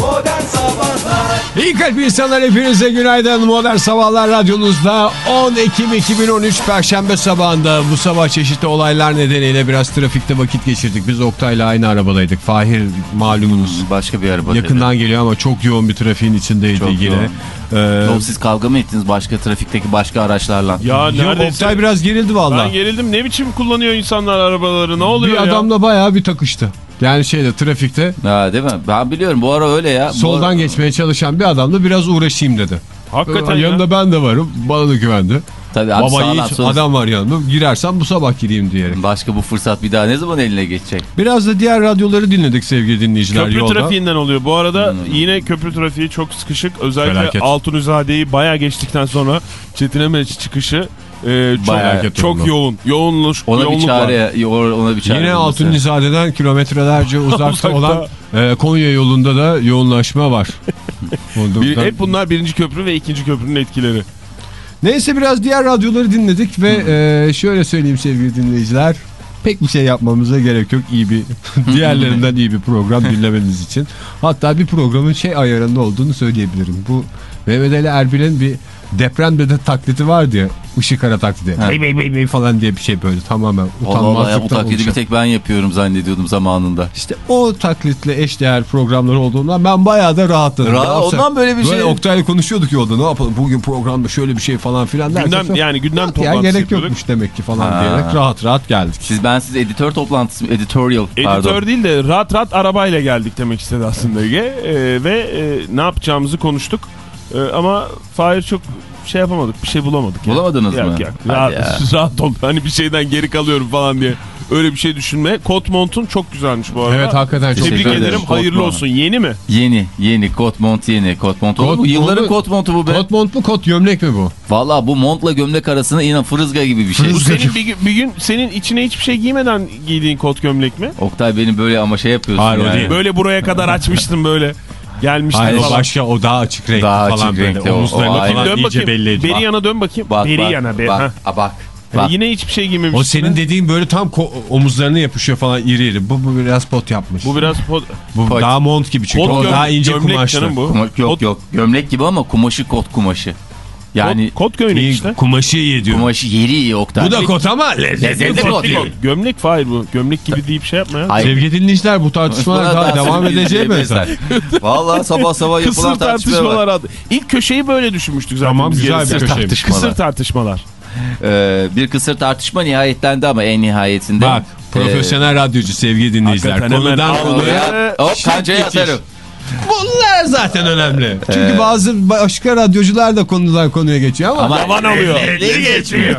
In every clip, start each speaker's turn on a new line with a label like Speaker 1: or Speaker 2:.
Speaker 1: Modern Sabahlar
Speaker 2: İyi kalp insanlar hepinize günaydın. Modern Sabahlar Radyonuzda 10 Ekim 2013 Perşembe sabahında bu sabah çeşitli olaylar nedeniyle biraz trafikte vakit geçirdik. Biz Oktay'la aynı arabadaydık. Fahir malumunuz
Speaker 3: Başka bir araba.
Speaker 2: yakından geliyor ama çok yoğun bir trafiğin içindeydi
Speaker 3: Çok
Speaker 2: yine.
Speaker 3: yoğun.
Speaker 2: Ee,
Speaker 3: Oğlum siz kavga mı ettiniz başka trafikteki başka araçlarla?
Speaker 4: Ya
Speaker 2: yok,
Speaker 4: neredeyse
Speaker 2: Oktay biraz gerildi valla.
Speaker 4: ben gerildim. Ne biçim kullanıyor insanlar arabaları? Ne oluyor
Speaker 2: Bir
Speaker 4: ya?
Speaker 2: adamla bayağı bir takıştı. Yani şeyde trafikte
Speaker 3: Ha, değil mi? Ben biliyorum bu ara öyle ya.
Speaker 2: Soldan
Speaker 3: ara-
Speaker 2: geçmeye çalışan bir adamla biraz uğraşayım dedi.
Speaker 4: Hakikaten ya.
Speaker 2: Yanında ben de varım. Bana da güvendi.
Speaker 3: Tabii abi
Speaker 2: Baba
Speaker 3: sağdan
Speaker 2: yiğit
Speaker 3: sonra-
Speaker 2: adam var yanımda. Girersem bu sabah gireyim diyerek.
Speaker 3: Başka bu fırsat bir daha ne zaman eline geçecek?
Speaker 2: Biraz da diğer radyoları dinledik sevgili dinleyiciler
Speaker 4: Köprü
Speaker 2: yolda.
Speaker 4: trafiğinden oluyor. Bu arada
Speaker 3: Hmm.
Speaker 4: yine köprü trafiği çok sıkışık. Özellikle
Speaker 2: Felaket.
Speaker 4: Altunizade'yi bayağı geçtikten sonra Çetin Emeç çıkışı e, çok,
Speaker 3: Bayağı
Speaker 4: çok yoğun. Yoğunluş,
Speaker 3: Ona bir
Speaker 4: yoğunluk var.
Speaker 3: çare, ona bir çare.
Speaker 2: Yine. Altunizade'den kilometrelerce uzakta olan e, Konya yolunda da yoğunlaşma var.
Speaker 4: Bir, hep bunlar birinci köprü ve ikinci köprünün etkileri.
Speaker 2: Neyse biraz diğer radyoları dinledik ve e, şöyle söyleyeyim sevgili dinleyiciler. Pek bir şey yapmamıza gerek yok. iyi bir diğerlerinden iyi bir program dinlemeniz için. Hatta bir programın şey ayarında olduğunu söyleyebilirim. Bu Mehmet Ali Erbil'in bir depremde de taklidi vardı ya. Işık ara taklidi. Bey bey bey bey falan diye bir şey böyle tamamen
Speaker 3: ya,
Speaker 2: utanmazlıktan
Speaker 3: taklidi bir tek ben yapıyorum zannediyordum zamanında.
Speaker 2: İşte o taklitle eşdeğer programlar olduğundan ben bayağı da rahatladım.
Speaker 3: Ra-
Speaker 2: Ne yapsak?
Speaker 3: ondan böyle bir şey-
Speaker 2: Oktay'la konuşuyorduk yolda ne yapalım bugün programda şöyle bir şey falan filan derken.
Speaker 4: Gündem
Speaker 2: sonra-
Speaker 4: yani gündem
Speaker 2: ya
Speaker 4: toplantısı
Speaker 2: gerek
Speaker 4: yapıyorduk.
Speaker 2: yokmuş demek ki falan
Speaker 3: Ha.
Speaker 2: diyerek rahat rahat geldik.
Speaker 3: Siz ben siz editör toplantısı, editorial pardon.
Speaker 4: Editör değil de rahat rahat arabayla geldik demek istedi aslında Ege. E, ve e, ne yapacağımızı konuştuk. E, ama Fahir çok şey yapamadık. Bir şey bulamadık. yani.
Speaker 3: Bulamadınız
Speaker 4: Yok,
Speaker 3: mı?
Speaker 4: Yok, Rahat,
Speaker 3: ya.
Speaker 4: rahat ol. Hani bir şeyden geri kalıyorum falan diye. Öyle bir şey düşünme. Kot montun çok güzelmiş bu arada.
Speaker 2: Evet hakikaten çok
Speaker 4: Tebrik
Speaker 3: Teşekkür
Speaker 4: ederim.
Speaker 3: ederim.
Speaker 4: Hayırlı
Speaker 3: Kot
Speaker 4: olsun. Yeni mi?
Speaker 3: Yeni, yeni kot mont yeni. Kot mont
Speaker 2: Kot?
Speaker 3: Yılların kot montu bu be.
Speaker 2: Kot mont mu kot gömlek mi bu?
Speaker 3: Valla bu montla gömlek arasında inan fırızga gibi bir şey.
Speaker 4: Bu senin bir, bir gün senin içine hiçbir şey giymeden giydiğin kot gömlek mi?
Speaker 3: Oktay benim böyle ama şey yapıyorsun
Speaker 2: Hayır,
Speaker 3: yani.
Speaker 2: değil.
Speaker 4: Böyle buraya kadar açmıştın böyle. Gelmiştin
Speaker 2: Hayır
Speaker 4: falan.
Speaker 2: başka o daha açık renkli
Speaker 3: Daha
Speaker 2: falan
Speaker 3: açık
Speaker 2: böyle.
Speaker 3: renkli o,
Speaker 2: Omuzlarını
Speaker 3: o
Speaker 2: falan
Speaker 4: Dön
Speaker 2: iyice
Speaker 4: bakayım.
Speaker 2: belli ediyor.
Speaker 4: Beri yana dön bakayım.
Speaker 3: Bak
Speaker 4: Beri
Speaker 3: bak
Speaker 4: yana. Be.
Speaker 3: bak,
Speaker 4: Heh.
Speaker 3: a, bak.
Speaker 4: Yani
Speaker 3: bak.
Speaker 4: yine hiçbir şey giymemiş.
Speaker 2: O senin dediğin böyle tam omuzlarına yapışıyor falan iri iri. Bu, bu biraz pot yapmış.
Speaker 4: Bu biraz pot,
Speaker 2: Bu
Speaker 3: Pot.
Speaker 2: daha mont gibi çünkü
Speaker 4: kot
Speaker 2: o daha ince kumaşlı.
Speaker 4: bu.
Speaker 3: Kuma- yok yok gömlek gibi ama kumaşı kot kumaşı. Yani
Speaker 4: kot, kot gömlek
Speaker 2: İyi,
Speaker 4: işte.
Speaker 2: Kumaşı iyi diyor.
Speaker 3: kumaşı yeri iyi Oktay.
Speaker 2: Bu da kot ama lezzetli kot.
Speaker 3: kot.
Speaker 4: Gömlek, Fahir bu. Gömlek gibi deyip şey yapma ya.
Speaker 3: Hayır.
Speaker 2: Sevgili dinleyiciler bu tartışmalar daha
Speaker 3: daha
Speaker 2: devam edeceği mi?
Speaker 3: Valla sabah sabah
Speaker 4: Kısır
Speaker 3: yapılan tartışmalar
Speaker 4: adı. İlk köşeyi böyle düşünmüştük zaten.
Speaker 2: Tamam, güzel bir
Speaker 3: tartışmalar.
Speaker 4: Kısır tartışmalar.
Speaker 3: Ee, bir kısır tartışma nihayetlendi ama en nihayetinde.
Speaker 2: Bak profesyonel radyocu sevgili dinleyiciler. Konudan konuya
Speaker 3: Ee, hop kancaya atarım.
Speaker 2: Bunlar zaten önemli. Çünkü bazı başka radyocular da konudan konuya geçiyor ama,
Speaker 3: Ama
Speaker 4: Yavan oluyor.
Speaker 2: geçmiyor.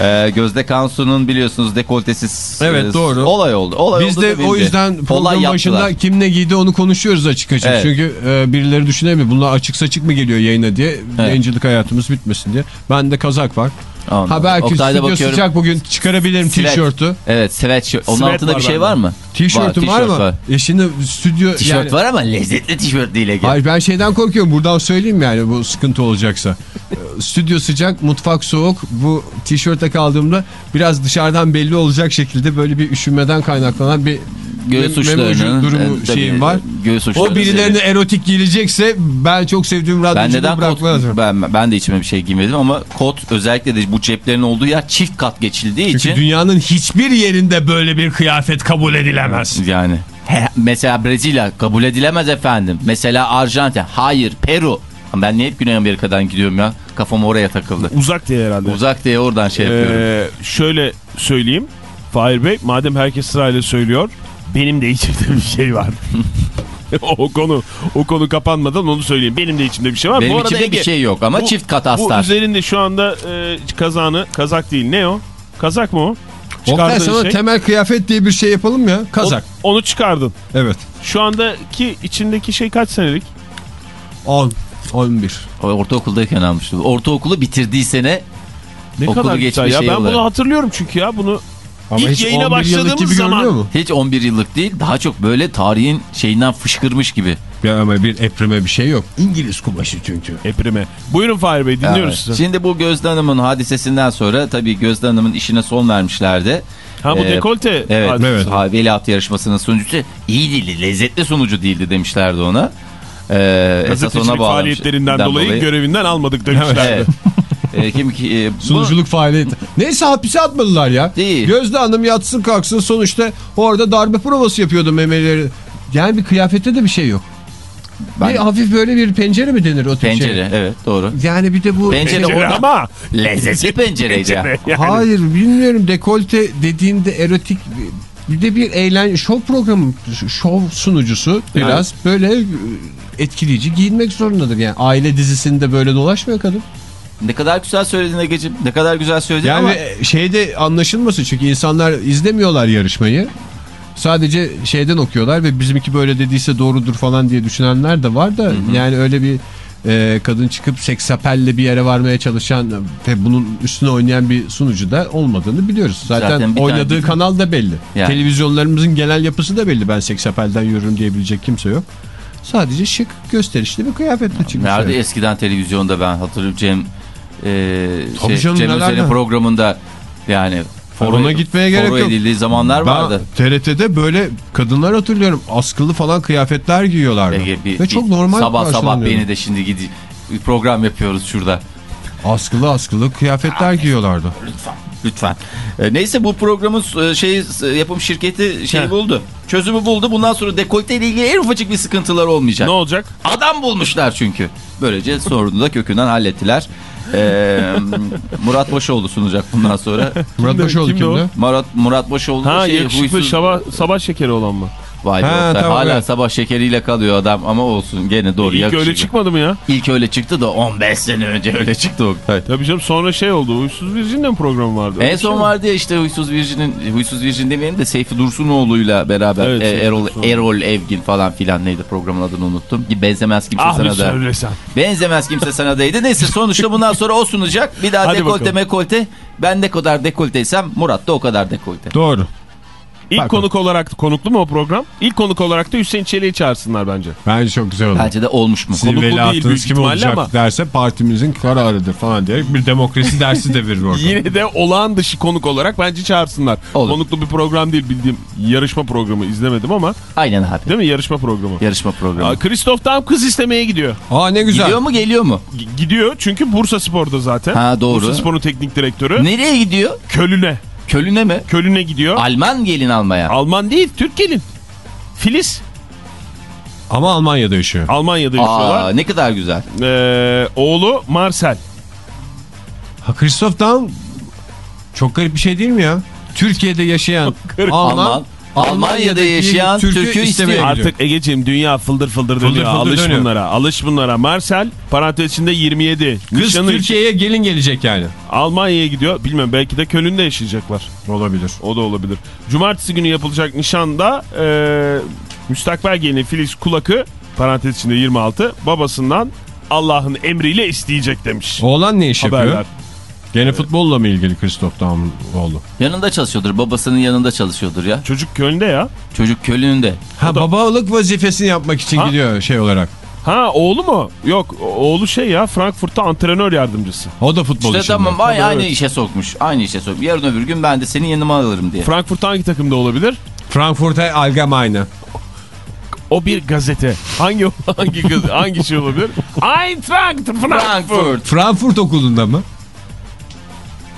Speaker 3: Ee, Gözde Kansu'nun biliyorsunuz dekoltesiz
Speaker 2: Evet,
Speaker 3: e,
Speaker 2: doğru.
Speaker 3: olay oldu. Olay
Speaker 2: Biz
Speaker 3: oldu
Speaker 2: de o yüzden program başında kim ne giydi onu konuşuyoruz açık açık.
Speaker 3: Evet.
Speaker 2: Çünkü e, birileri düşünemiyor. Bunlar açık saçık mı geliyor yayına diye. Yayıncılık hayatımız bitmesin diye. Bende kazak var.
Speaker 3: Anladım.
Speaker 2: Ha belki
Speaker 3: Oktay'da
Speaker 2: stüdyo
Speaker 3: bakıyorum.
Speaker 2: sıcak bugün çıkarabilirim tişörtü.
Speaker 3: Evet sweatshirt. Onun
Speaker 4: Sweat
Speaker 3: altında
Speaker 4: var
Speaker 3: bir şey var mı?
Speaker 2: Tişörtüm var,
Speaker 3: tişört
Speaker 2: mı? E şimdi stüdyo
Speaker 3: Tişört
Speaker 2: yani-
Speaker 3: var ama lezzetli tişört değil Ege.
Speaker 2: Hayır ben şeyden korkuyorum. Buradan söyleyeyim yani bu sıkıntı olacaksa. Ee, Stüdyo sıcak, mutfak soğuk. Bu tişörte kaldığımda biraz dışarıdan belli olacak şekilde böyle bir üşümeden kaynaklanan bir
Speaker 3: Göğüs uçlarının
Speaker 2: durumu
Speaker 3: e,
Speaker 2: şeyim var.
Speaker 3: Göğüs
Speaker 2: O birilerine erotik gelecekse ben çok sevdiğim
Speaker 3: ben
Speaker 2: radyoculuğu
Speaker 3: neden kot,
Speaker 2: bırakmaz.
Speaker 3: ben, ben de içime bir şey giymedim ama kot özellikle de bu ceplerin olduğu yer çift kat geçildiği
Speaker 2: Çünkü
Speaker 3: için
Speaker 2: dünyanın hiçbir yerinde böyle bir kıyafet kabul edilemez.
Speaker 3: yani he, mesela Brezilya kabul edilemez efendim. Mesela Arjantin hayır Peru. Ben niye hep Güney Amerika'dan gidiyorum ya? Kafam oraya takıldı.
Speaker 4: Uzak diye herhalde.
Speaker 3: Uzak diye oradan şey yapıyorum.
Speaker 4: Ee, şöyle söyleyeyim. Fahir Bey madem herkes sırayla söylüyor. Benim de içimde bir şey var. o konu o konu kapanmadan onu söyleyeyim. Benim de içimde bir şey var.
Speaker 3: Benim
Speaker 4: Bu arada
Speaker 3: içimde
Speaker 4: Ege,
Speaker 3: bir şey yok ama
Speaker 4: bu-
Speaker 3: çift kat
Speaker 4: Bu
Speaker 3: astar.
Speaker 4: üzerinde şu anda e, kazağını kazak değil ne o? Kazak mı o?
Speaker 2: Oktay sana
Speaker 4: şey.
Speaker 2: temel kıyafet diye bir şey yapalım ya? Kazak.
Speaker 4: O- onu çıkardın.
Speaker 2: Evet.
Speaker 4: Şu andaki içindeki şey kaç senelik?
Speaker 2: 10. 11.
Speaker 3: Ortaokuldayken almıştım. Ortaokulu bitirdiği sene
Speaker 4: Ne
Speaker 3: Okulu
Speaker 4: kadar
Speaker 3: geçmiş
Speaker 4: ya.
Speaker 3: şey
Speaker 4: Ben
Speaker 3: olarak.
Speaker 4: bunu hatırlıyorum çünkü ya bunu
Speaker 2: Ama
Speaker 4: İlk
Speaker 2: hiç
Speaker 4: yayına
Speaker 2: 11 yıllık
Speaker 4: başladığımız
Speaker 2: gibi
Speaker 4: zaman-
Speaker 2: görünüyor mu?
Speaker 3: hiç 11 yıllık değil daha çok böyle tarihin şeyinden fışkırmış gibi.
Speaker 2: Ya ama bir eprime bir şey yok. İngiliz kumaşı çünkü.
Speaker 4: eprime. Buyurun Fahir Bey dinliyoruz
Speaker 3: Evet.
Speaker 4: sizi.
Speaker 3: Şimdi bu Gözde Hanım'ın hadisesinden sonra tabii Gözde Hanım'ın işine son vermişlerdi.
Speaker 4: Ha bu
Speaker 3: Ee,
Speaker 4: dekolte.
Speaker 3: Evet.
Speaker 4: hadisesi.
Speaker 2: Evet.
Speaker 3: Ha, Veliaht yarışmasının sunucusu iyi değildi. Lezzetli sunucu değildi demişlerdi ona. Ee, esas ona
Speaker 4: faaliyetlerinden dolayı, görevinden almadık demişlerdi.
Speaker 3: Evet. Ee, kim ki e, bu-
Speaker 2: Sunuculuk faaliyeti. Neyse hapise atmadılar ya.
Speaker 3: Değil.
Speaker 2: Gözde Hanım yatsın kalksın sonuçta orada darbe provası yapıyordu memeleri. Yani bir kıyafette de bir şey yok.
Speaker 3: Ben-
Speaker 2: Bir hafif böyle bir pencere mi denir o tip
Speaker 3: pencere
Speaker 2: şey?
Speaker 3: evet doğru.
Speaker 2: Yani bir de bu...
Speaker 3: Pencere
Speaker 4: Pencere
Speaker 3: orada-
Speaker 4: ama
Speaker 3: Lezzetli pencereydi ya.
Speaker 4: yani.
Speaker 2: Hayır bilmiyorum dekolte dediğinde erotik bir de bir eğlen şov programı şov sunucusu biraz böyle etkileyici giyinmek zorundadır yani aile dizisinde böyle dolaşmıyor kadın.
Speaker 3: Ne kadar güzel söyledin Ege'ciğim. Ne kadar güzel söyledin
Speaker 2: Yani
Speaker 3: ama
Speaker 2: şeyde anlaşılmasın çünkü insanlar izlemiyorlar yarışmayı. Sadece şeyden okuyorlar ve bizimki böyle dediyse doğrudur falan diye düşünenler de var da yani öyle bir e, kadın çıkıp seksapelle bir yere varmaya çalışan ve bunun üstüne oynayan bir sunucu da olmadığını biliyoruz. Zaten,
Speaker 3: Zaten tane
Speaker 2: oynadığı
Speaker 3: bizim-
Speaker 2: kanal da belli.
Speaker 3: Yani.
Speaker 2: Televizyonlarımızın genel yapısı da belli. Ben seksapelden yürürüm diyebilecek kimse yok. Sadece şık gösterişli bir kıyafetle çıkmış.
Speaker 3: nerede
Speaker 2: yani.
Speaker 3: eskiden televizyonda ben hatırlıyorum Cem e, şey, Cem Özel'in programında yani
Speaker 2: Ona gitmeye gerek yok.
Speaker 3: edildiği zamanlar
Speaker 2: Ben
Speaker 3: vardı.
Speaker 2: TRT'de böyle kadınlar hatırlıyorum. Askılı falan kıyafetler giyiyorlardı.
Speaker 3: Ege, bir-
Speaker 2: Ve
Speaker 3: bir
Speaker 2: çok normal
Speaker 3: Sabah sabah beni de şimdi gidi program yapıyoruz şurada.
Speaker 2: Askılı askılı kıyafetler giyiyorlardı.
Speaker 3: Lütfen. Lütfen. E, neyse bu programın şey yapım şirketi
Speaker 4: Heh.
Speaker 3: buldu. Çözümü buldu. Bundan sonra dekolte ile ilgili en ufacık bir sıkıntılar olmayacak.
Speaker 4: Ne olacak?
Speaker 3: Adam bulmuşlar çünkü. Böylece sorunu da kökünden hallettiler. Ee, Murat Boşoğlu sunacak bundan sonra.
Speaker 2: Murat Başoğlu
Speaker 4: kimdi?
Speaker 3: Murat Murat Boşoğlu
Speaker 4: Ha
Speaker 3: şey,
Speaker 4: yakışıklı
Speaker 3: huysuz-
Speaker 4: sabah, sabah şekeri olan mı?
Speaker 3: Vay be Oktay,
Speaker 2: tamam,
Speaker 3: hala
Speaker 2: evet.
Speaker 3: sabah şekeriyle kalıyor adam ama olsun gene doğru
Speaker 4: İlk
Speaker 3: yakışıklı.
Speaker 4: öyle çıkmadı mı ya?
Speaker 3: İlk öyle çıktı da 15 sene önce öyle çıktı Oktay.
Speaker 4: Tabii canım sonra şey oldu. Uysuz Virgin'de mi program vardı?
Speaker 3: En
Speaker 4: şey
Speaker 3: son
Speaker 4: mi?
Speaker 3: vardı ya işte Huysuz Virgin'in Huysuz Virgin demeyelim de Seyfi Dursunoğlu'yla beraber
Speaker 4: Evet,
Speaker 3: e, Erol. Erol Evgin falan filan neydi programın adını unuttum. Benzemez kimse
Speaker 4: Ah
Speaker 3: sana da.
Speaker 4: söylesen.
Speaker 3: Benzemez kimse sana değdi. Neyse sonuçta bundan sonra o sunacak. Bir daha
Speaker 4: Hadi
Speaker 3: dekolte
Speaker 4: bakalım.
Speaker 3: mekolte. Ben ne kadar dekolteysem Murat da o kadar dekolte.
Speaker 2: Doğru.
Speaker 4: İlk
Speaker 2: Bak-
Speaker 4: konuk olarak konuklu mu o program? İlk konuk olarak da Hüseyin Çelik'i çağırsınlar bence.
Speaker 2: Bence çok güzel oldu.
Speaker 3: Bence de olmuş mu?
Speaker 2: Sizin
Speaker 4: konuk bu değil büyük
Speaker 2: kim olacak
Speaker 4: ama-
Speaker 2: derse partimizin kararıdır falan diyerek bir demokrasi dersi de verir orada.
Speaker 4: Yine de olağan dışı konuk olarak bence çağırsınlar.
Speaker 3: Olur.
Speaker 4: Konuklu bir program değil bildiğim yarışma programı izlemedim ama
Speaker 3: Aynen abi.
Speaker 4: değil mi yarışma programı?
Speaker 3: Yarışma programı.
Speaker 4: Aa, Christoph Daum kız istemeye gidiyor.
Speaker 2: Aa ne güzel.
Speaker 3: Gidiyor mu geliyor mu?
Speaker 4: G- gidiyor çünkü Bursa Spor'da zaten.
Speaker 3: Ha, doğru.
Speaker 4: Bursa Spor'un teknik direktörü.
Speaker 3: Nereye gidiyor?
Speaker 4: Kölün'e.
Speaker 3: Kölüne mi?
Speaker 4: Kölün'e gidiyor.
Speaker 3: Alman gelin almaya.
Speaker 4: Alman değil Türk gelin. Filiz.
Speaker 2: Ama Almanya'da yaşıyor.
Speaker 4: Almanya'da
Speaker 3: Aa,
Speaker 4: yaşıyorlar.
Speaker 3: ne kadar güzel.
Speaker 4: Ee, oğlu Marcel.
Speaker 2: Ha Christoph Daum çok garip bir şey değil mi ya? Türkiye'de yaşayan. Alman,
Speaker 3: Alman, Almanya'da yaşayan Türk'ü istiyor.
Speaker 2: gidiyor.
Speaker 4: Artık Egeciğim dünya fıldır fıldır dönüyor.
Speaker 2: fıldır
Speaker 4: alış
Speaker 2: dönüyor.
Speaker 4: bunlara. Alış bunlara. Marcel parantez içinde 27.
Speaker 2: Kız Türkiye'ye gelin gelecek yani.
Speaker 4: Almanya'ya gidiyor. Bilmem belki de Köln'de yaşayacaklar.
Speaker 2: Olabilir.
Speaker 4: O da olabilir. Cumartesi günü yapılacak nişanda e, müstakbel gelini Filiz Kulak'ı parantez içinde 26 babasından Allah'ın emriyle isteyecek demiş.
Speaker 2: Oğlan ne iş yapıyor? Gene futbolla mı ilgili Christoph Daum'un oğlu?
Speaker 3: Yanında çalışıyordur. Babasının yanında çalışıyordur ya.
Speaker 4: Çocuk Köln'de ya.
Speaker 3: Çocuk Kölün'de.
Speaker 2: Ha babalık vazifesini yapmak için
Speaker 4: Ha?
Speaker 2: gidiyor şey olarak.
Speaker 4: Ha oğlu mu? Yok oğlu şey ya Frankfurt'ta antrenör yardımcısı.
Speaker 2: O da futbol
Speaker 3: İşte tamam ay,
Speaker 4: Tabii,
Speaker 3: aynı
Speaker 4: evet.
Speaker 3: işe sokmuş. Aynı işe sokmuş. Yarın öbür gün ben de senin yanıma alırım diye.
Speaker 4: Frankfurt hangi takımda olabilir?
Speaker 2: Frankfurt'a Allgemeine.
Speaker 4: O bir gazete. Hangi hangi gaz- hangi şey olabilir? Eintracht Frankfurt.
Speaker 3: Frankfurt.
Speaker 2: Frankfurt okulunda mı?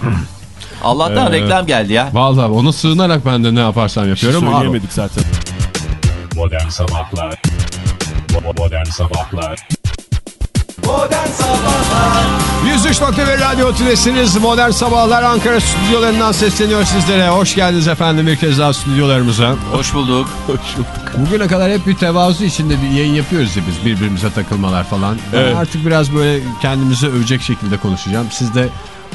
Speaker 3: Allah'tan
Speaker 4: Ee,
Speaker 3: reklam geldi ya.
Speaker 2: Vallahi ona sığınarak ben de ne yaparsam yapıyorum. Abi,
Speaker 4: Söyleyemedik zaten.
Speaker 5: Modern Sabahlar Modern Sabahlar
Speaker 1: Modern Sabahlar
Speaker 2: 103.1 Radyo Tülesi'niz Modern Sabahlar Ankara stüdyolarından sesleniyor sizlere. Hoş geldiniz efendim bir kez daha stüdyolarımıza.
Speaker 3: Hoş bulduk.
Speaker 2: Bugüne kadar hep bir tevazu içinde bir yayın yapıyoruz ya biz birbirimize takılmalar falan. Ben
Speaker 4: Evet.
Speaker 2: artık biraz böyle kendimizi övecek şekilde konuşacağım. Siz de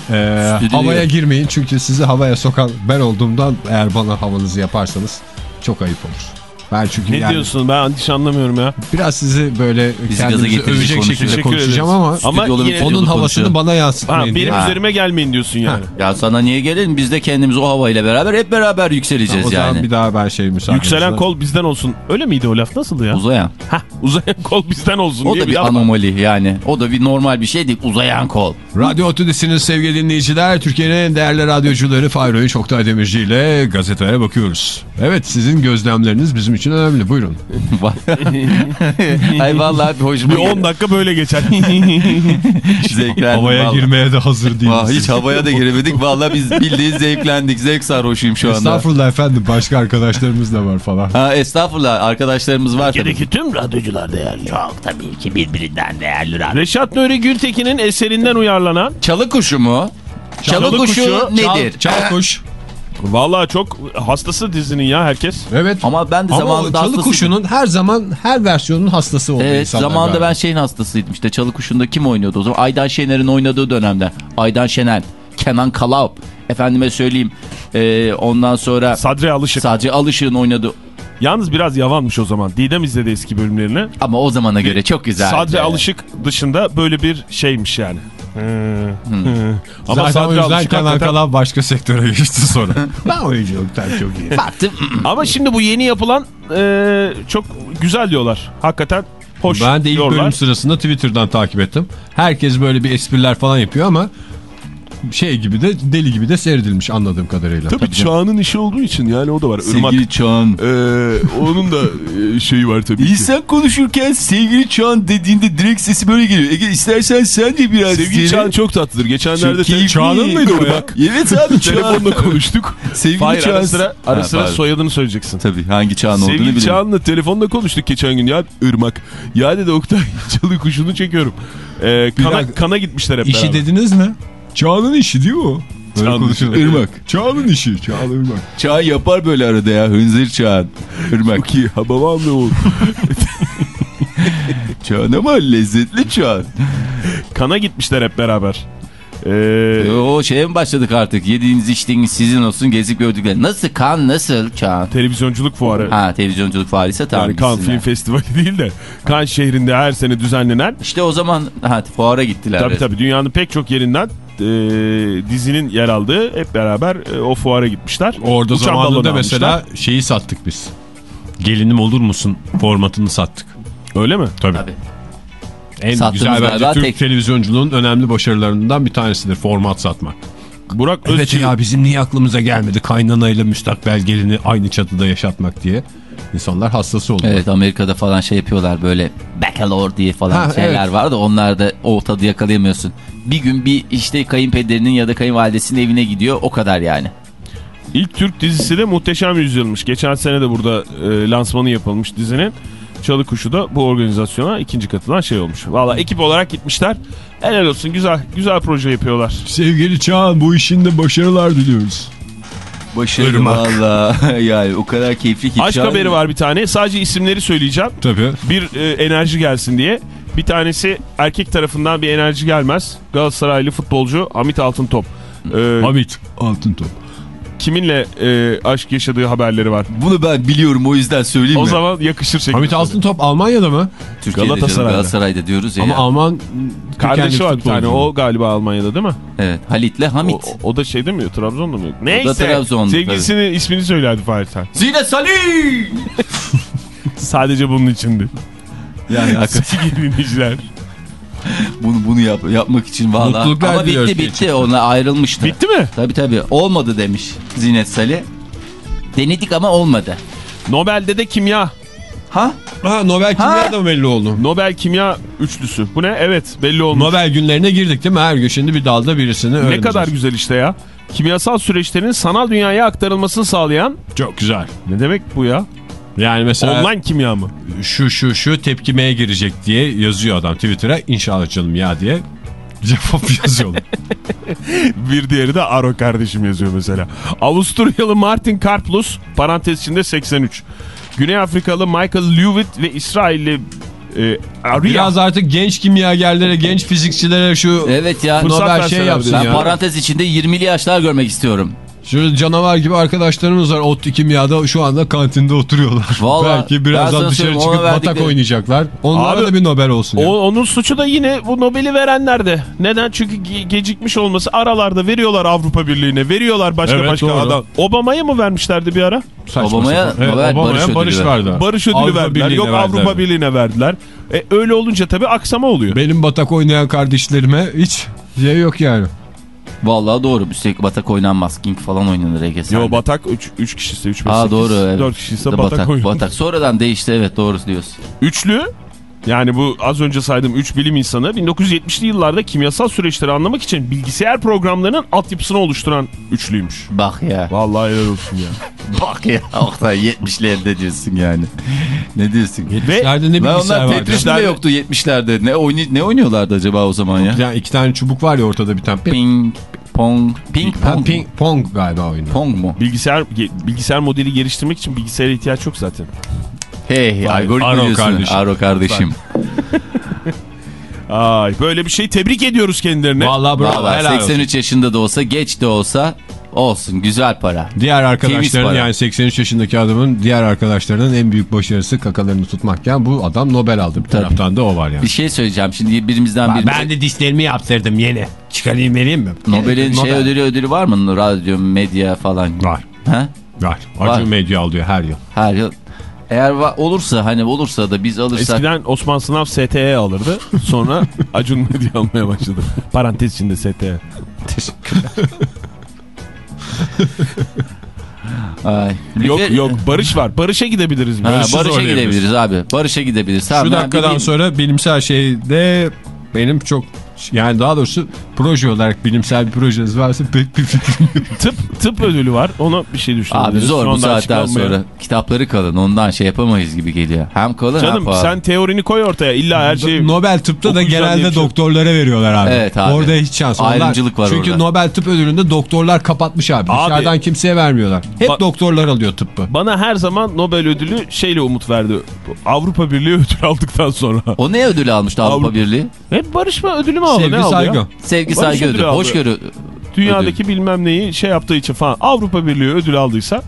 Speaker 2: e,
Speaker 3: Stüdyoya-
Speaker 2: havaya girmeyin çünkü sizi havaya sokan ben olduğumdan eğer bana havanızı yaparsanız çok ayıp olur. Ben çünkü
Speaker 4: Ne
Speaker 2: yani
Speaker 4: diyorsun ben hiç anlamıyorum ya.
Speaker 2: biraz sizi böyle
Speaker 3: Bizi getirici
Speaker 2: övecek şekilde konuşacağım ama
Speaker 4: Ama
Speaker 2: onun havasını bana
Speaker 4: Ha,
Speaker 2: yansıtmayın diye.
Speaker 4: benim
Speaker 3: Ha.
Speaker 4: üzerime gelmeyin diyorsun yani.
Speaker 3: Ya sana niye gelelim biz de kendimiz o havayla beraber hep beraber yükseleceğiz
Speaker 2: O zaman
Speaker 3: yani.
Speaker 2: bir daha ben şey müsaade
Speaker 4: Yükselen kol bizden olsun. Öyle miydi o laf nasıldı ya?
Speaker 3: Uzayan.
Speaker 4: Hah, uzayan kol bizden olsun
Speaker 3: O
Speaker 4: diye
Speaker 3: da bir
Speaker 4: laf var.
Speaker 3: anomali yani. O da bir normal bir şey değil. Uzayan kol.
Speaker 2: Radyo Otudisi'niz sevgili dinleyiciler. Türkiye'nin en değerli radyocuları Fahri Öğünç, Oktay Demirci ile gazetelere bakıyoruz. Evet sizin gözlemleriniz bizim için önemli. Buyurun.
Speaker 3: Ay vallahi hoşuma
Speaker 4: Bir 10 dakika böyle geçer.
Speaker 3: zevklendim.
Speaker 2: Havaya
Speaker 3: vallahi.
Speaker 2: girmeye de hazır değiliz.
Speaker 3: Vah, hiç havaya da giremedik. Vallahi biz bildiğin zevklendik. Zevk sarhoşuyum şu anda.
Speaker 2: Estağfurullah efendim başka arkadaşlarımız da var falan.
Speaker 3: Ha, estağfurullah arkadaşlarımız var tabii.
Speaker 4: Türkiye'deki tüm radyocular değerli.
Speaker 3: Çok tabii ki birbirinden değerli radyo.
Speaker 4: Reşat Nuri Gültekin'in eserinden uyarlanan
Speaker 3: Çalı kuşu mu? Çalı,
Speaker 4: Çalı
Speaker 3: kuşu,
Speaker 4: kuşu,
Speaker 3: nedir?
Speaker 2: Çal, çal kuş.
Speaker 4: Vallahi çok hastası dizinin ya herkes.
Speaker 2: Evet.
Speaker 3: Ama ben de
Speaker 2: Ama
Speaker 3: zamanında
Speaker 2: çalı
Speaker 3: hastasıydım.
Speaker 2: kuşunun her zaman her versiyonun hastası oldu
Speaker 3: Evet
Speaker 2: insanlar
Speaker 3: zamanında
Speaker 2: galiba.
Speaker 3: ben şeyin hastasıydım işte Çalı Kuşu'nda kim oynuyordu o zaman? Aydan Şener'in oynadığı dönemde. Aydan Şener, Kenan Kalav, efendime söyleyeyim ee, ondan sonra
Speaker 4: Sadri Alışık.
Speaker 3: sadece Alışık'ın oynadığı
Speaker 4: Yalnız biraz yavanmış o zaman. Didem izledi eski bölümlerini.
Speaker 3: ama o zamana göre çok güzeldi.
Speaker 4: Sadri Alışık dışında böyle bir şeymiş yani. Hı, hı. Ama
Speaker 2: Zaten o
Speaker 4: Sadri
Speaker 2: yüzden
Speaker 4: Alışık
Speaker 2: Kenan
Speaker 4: hakikaten-
Speaker 2: Kalan başka sektöre geçti sonra. ben oyunculuktan çok iyi.
Speaker 3: Baktım
Speaker 4: Ama şimdi bu yeni yapılan e, çok güzel diyorlar. Hakikaten hoş
Speaker 2: Ben de ilk
Speaker 4: diyorlar.
Speaker 2: bölüm sırasında Twitter'dan takip ettim. Herkes böyle bir espriler falan yapıyor ama şey gibi de deli gibi de seyredilmiş anladığım kadarıyla.
Speaker 6: Tabii Çağan'ın işi olduğu için yani o da var. Irmak.
Speaker 3: sevgili Çağan.
Speaker 6: Ee, onun da e, şeyi var tabii ki.
Speaker 3: İnsan konuşurken sevgili Çağan dediğinde direkt sesi böyle geliyor. Ege istersen sen de biraz
Speaker 6: Sevgili
Speaker 3: diyelim.
Speaker 6: Çağan çok tatlıdır. Geçenlerde
Speaker 3: keyifli.
Speaker 6: Çağan'ın mıydı o ya?
Speaker 3: Evet abi.
Speaker 6: Telefonla konuştuk.
Speaker 3: sevgili
Speaker 4: Hayır
Speaker 3: Çağan.
Speaker 4: ara sıra, ara
Speaker 3: Ha,
Speaker 4: sıra soyadını söyleyeceksin.
Speaker 3: Tabii hangi Çağan olduğunu
Speaker 6: Sevgili
Speaker 3: biliyorum.
Speaker 6: Çağan'la telefonla konuştuk geçen gün ya Irmak. Ya dedi Oktay çalı kuşunu çekiyorum.
Speaker 4: Ee, kana, kana gitmişler hep
Speaker 2: İşi
Speaker 4: beraber.
Speaker 2: dediniz mi? Çağan'ın işi değil mi o?
Speaker 6: İşi.
Speaker 2: Irmak. Çağan'ın işi. Çağan Irmak.
Speaker 3: Çağan yapar böyle arada ya. Hınzır Çağan. Irmak.
Speaker 6: Çok iyi. Ha babam ne oldu?
Speaker 3: Çağan ama lezzetli Çağan.
Speaker 4: Kana gitmişler hep beraber. Ee,
Speaker 3: O şeye mi başladık artık? Yediğiniz içtiğiniz sizin olsun gezip gördükleri. Nasıl kan nasıl Çağan?
Speaker 4: televizyonculuk fuarı.
Speaker 3: Ha televizyonculuk faaliyse tamam.
Speaker 4: yani
Speaker 3: gitsinler.
Speaker 4: Film Festivali değil de Cannes şehrinde her sene düzenlenen
Speaker 3: İşte o zaman ha, fuara gittiler.
Speaker 4: tabii tabii dünyanın pek çok yerinden e, dizinin yer aldığı hep beraber e, o fuara gitmişler.
Speaker 2: Orada
Speaker 4: Uçan
Speaker 2: zamanında mesela
Speaker 4: almışlar.
Speaker 2: şeyi sattık biz. Gelinim olur musun formatını sattık.
Speaker 4: Öyle mi?
Speaker 2: Tabii.
Speaker 3: Tabii.
Speaker 2: En
Speaker 3: Sattığımız
Speaker 2: güzel bence Türk
Speaker 3: tek-
Speaker 2: televizyonculuğun önemli başarılarından bir tanesidir format satmak.
Speaker 4: Burak
Speaker 2: Evet ya bizim niye aklımıza gelmedi kaynanayla müstakbel gelini aynı çatıda yaşatmak diye. İnsanlar hastası oldu.
Speaker 3: Evet Amerika'da falan şey yapıyorlar böyle bakalor diye falan
Speaker 2: Ha,
Speaker 3: şeyler
Speaker 2: evet.
Speaker 3: var da onlarda o tadı yakalayamıyorsun. Bir gün bir işte kayınpederinin ya da kayınvalidesinin evine gidiyor o kadar yani.
Speaker 4: İlk Türk dizisi de Muhteşem Yüzyıl'mış. Geçen sene de burada e, lansmanı yapılmış dizinin. Çalı Kuşu da bu organizasyona ikinci katılan şey olmuş. Valla ekip olarak gitmişler. Helal olsun güzel güzel proje yapıyorlar.
Speaker 2: Sevgili Çağan bu işinde başarılar diliyoruz.
Speaker 3: Başarılı
Speaker 2: Irmak.
Speaker 3: valla yani o kadar keyifli ki.
Speaker 4: Aşk haberi var bir tane. Sadece isimleri söyleyeceğim.
Speaker 2: Tabii.
Speaker 4: Bir e, enerji gelsin diye. Bir tanesi erkek tarafından bir enerji gelmez. Galatasaraylı futbolcu Hamit Altıntop. E,
Speaker 2: Hamit Altıntop.
Speaker 4: Kiminle e, aşk yaşadığı haberleri var.
Speaker 3: Bunu ben biliyorum o yüzden söyleyeyim
Speaker 4: O
Speaker 3: mi?
Speaker 4: zaman yakışır şekilde.
Speaker 2: Hamit Altıntop Almanya'da mı?
Speaker 3: Türkiye'de
Speaker 4: Galatasaray'da.
Speaker 3: Galatasaray'da. Diyoruz ya.
Speaker 2: Ama Alman
Speaker 4: Kardeşi var bir tane. O galiba Almanya'da değil mi?
Speaker 3: Evet Halit'le Hamit.
Speaker 4: O, o da şeyde mi? Trabzon'da mı? Neyse.
Speaker 3: Trabzon'da,
Speaker 4: Sevgilisinin ismini söyle hadi Fahir sen.
Speaker 3: Zine Salih!
Speaker 4: Sadece bunun içindi.
Speaker 3: Yani hakikaten
Speaker 4: Sevgili dinleyiciler.
Speaker 3: bunu, bunu yap, yapmak için valla.
Speaker 2: Mutluluklar
Speaker 3: Ama bitti bitti onlar ayrılmıştı.
Speaker 4: Bitti mi?
Speaker 3: Tabii tabii olmadı demiş Zinet Salih. Denedik ama olmadı.
Speaker 4: Nobel'de de kimya.
Speaker 3: Ha?
Speaker 2: Ha Nobel Kimya da belli oldu.
Speaker 4: Nobel kimya üçlüsü. Bu ne? Evet belli olmuş.
Speaker 2: Nobel günlerine girdik değil mi? Her gün şimdi bir dalda birisini
Speaker 4: ne
Speaker 2: öğreneceğiz.
Speaker 4: kadar güzel işte ya. Kimyasal süreçlerin sanal dünyaya aktarılmasını sağlayan
Speaker 2: Çok güzel.
Speaker 4: ne demek bu ya?
Speaker 2: Yani mesela
Speaker 4: Online kimya mı?
Speaker 2: şu şu şu tepkimeye girecek diye yazıyor adam Twitter'a. İnşallah canım ya diye cevap yazıyorlar.
Speaker 4: Bir diğeri de Aro kardeşim yazıyor mesela. Avusturyalı Martin Karplus parantez içinde 83. Güney Afrikalı Michael Lewitt ve İsrailli e.
Speaker 2: Biraz artık genç kimyagerlere, genç fizikçilere şu
Speaker 3: Evet ya.
Speaker 2: Nobel şey yapsın.
Speaker 3: Ben
Speaker 2: ya.
Speaker 3: parantez içinde 20'li yaşlar görmek istiyorum.
Speaker 2: Şöyle canavar gibi arkadaşlarımız var. Ot kimyada şu anda kantinde oturuyorlar.
Speaker 3: Vallahi
Speaker 2: Belki birazdan dışarı çıkıp
Speaker 3: ona
Speaker 2: batak
Speaker 3: verdikleri-
Speaker 2: oynayacaklar. Onlara
Speaker 4: Abi,
Speaker 2: da bir Nobel olsun. ya.
Speaker 4: O, onun suçu da yine bu Nobel'i verenler de. Neden? Çünkü ge- gecikmiş olması aralarda veriyorlar Avrupa Birliği'ne. Veriyorlar başka
Speaker 2: Evet,
Speaker 4: başka
Speaker 2: doğru.
Speaker 4: adam. Obama'ya mı vermişlerdi bir ara?
Speaker 3: Obama'ya.
Speaker 2: Evet,
Speaker 3: Nobel
Speaker 2: Obama'ya
Speaker 3: Barış
Speaker 2: barış,
Speaker 3: Ödülü
Speaker 2: verdi.
Speaker 4: Barış ödülü
Speaker 2: Avrupa
Speaker 4: verdiler.
Speaker 2: Birliği'ne
Speaker 4: Yok
Speaker 2: verdiler.
Speaker 4: Avrupa Birliği'ne verdiler. E, öyle olunca tabii aksama oluyor.
Speaker 2: Benim batak oynayan kardeşlerime hiç şey yok yani.
Speaker 3: Vallahi doğru. Üstelik batak oynanmaz. King falan oynanır Ege sen
Speaker 4: Yo batak 3 kişisi 3 5
Speaker 3: Aa doğru evet.
Speaker 4: 4 kişiyse
Speaker 3: De
Speaker 4: batak, oynuyor.
Speaker 3: batak. Sonradan değişti evet doğru diyorsun.
Speaker 4: Üçlü yani bu az önce saydığım 3 bilim insanı 1970'li yıllarda kimyasal süreçleri anlamak için bilgisayar programlarının altyapısını oluşturan üçlüymüş.
Speaker 3: Bak ya.
Speaker 4: Vallahi helal olsun ya.
Speaker 3: Bak ya. Oktay 70'lerde diyorsun yani. ne diyorsun?
Speaker 4: Ve
Speaker 2: Nerede ne
Speaker 3: Ben
Speaker 2: bilgisayar
Speaker 3: onlar
Speaker 2: vardı?
Speaker 3: Tetris bile yoktu 70'lerde. Ne, oynay ne oynuyorlardı acaba o zaman ya?
Speaker 2: Yani iki tane çubuk var ya ortada bir tane. Ping,
Speaker 3: pong. Ping
Speaker 2: pong,
Speaker 3: pong.
Speaker 2: ping pong galiba oyunda.
Speaker 3: Pong mu?
Speaker 4: bilgisayar bilgisayar modeli geliştirmek için bilgisayara ihtiyaç yok zaten.
Speaker 3: Hey algoritma
Speaker 2: Aro
Speaker 3: diyorsun.
Speaker 2: kardeşim.
Speaker 3: Aro kardeşim.
Speaker 4: Ay böyle bir şey tebrik ediyoruz kendilerine.
Speaker 2: Vallahi bravo.
Speaker 3: Vallahi
Speaker 2: helal olsun.
Speaker 3: 83 yaşında da olsa geç de olsa olsun güzel para.
Speaker 2: Diğer arkadaşların
Speaker 3: para.
Speaker 2: yani 83 yaşındaki adamın diğer arkadaşlarının en büyük başarısı kakalarını tutmakken bu adam Nobel aldı. Bir taraftan da o var yani.
Speaker 3: Bir şey söyleyeceğim şimdi birimizden birimize.
Speaker 2: de dişlerimi yaptırdım yeni. Çıkarayım vereyim mi?
Speaker 3: Nobel'in şey
Speaker 2: Nobel.
Speaker 3: ödülü ödülü var mı? Radyo, medya falan.
Speaker 2: Var.
Speaker 3: Ha?
Speaker 2: Var.
Speaker 3: Var.
Speaker 2: Acun Medya alıyor her yıl.
Speaker 3: Her yıl. Eğer olursa hani olursa da biz alırsak.
Speaker 4: Eskiden Osman Sınav STE alırdı. Sonra Acun Medya almaya başladı. Parantez içinde E. STE.
Speaker 3: Ay.
Speaker 4: Yok yok Barış var. Barış'a gidebiliriz.
Speaker 3: Ha, Barış'a gidebiliriz abi. Barış'a gidebiliriz. Tamam,
Speaker 2: Şu dakikadan
Speaker 3: bileyim.
Speaker 2: sonra bilimsel şeyde benim çok yani daha doğrusu proje olarak bilimsel bir projeniz varsa pek bir fikrim yok.
Speaker 4: Tıp, tıp ödülü var. Ona bir şey
Speaker 3: Abi
Speaker 4: düşünebiliriz.
Speaker 3: zor bu saatten sonra. Kitapları kalın ondan şey yapamayız gibi geliyor. Hem kalın hem
Speaker 4: Canım
Speaker 3: pahalı.
Speaker 4: sen teorini koy ortaya. İlla her şey...
Speaker 2: Nobel tıpta da genelde
Speaker 4: şey
Speaker 2: doktorlara veriyorlar abi.
Speaker 3: Evet abi.
Speaker 2: Orada hiç şans.
Speaker 3: Ayrımcılık var
Speaker 2: Çünkü
Speaker 3: orada.
Speaker 2: Nobel tıp ödülünde doktorlar kapatmış abi.
Speaker 4: Abi.
Speaker 2: Dışarıdan kimseye vermiyorlar. Hep
Speaker 4: Ba-
Speaker 2: doktorlar alıyor tıbbı.
Speaker 4: Bana her zaman Nobel ödülü şeyle umut verdi. Avrupa Birliği ödül aldıktan sonra.
Speaker 3: O ne ödülü almıştı Avrupa,
Speaker 4: Avrupa-
Speaker 3: Birliği?
Speaker 4: Hep barışma ödülü mü aldı?
Speaker 2: Sevgi
Speaker 4: ne aldı
Speaker 2: saygı.
Speaker 4: ya?
Speaker 3: Sevgi
Speaker 4: Barış
Speaker 3: saygı
Speaker 4: ödülü
Speaker 3: ödülü.
Speaker 4: aldı.
Speaker 3: Hoşgörü.
Speaker 4: Dünyadaki bilmem neyi şey yaptığı için falan. Avrupa Birliği ödül aldıysa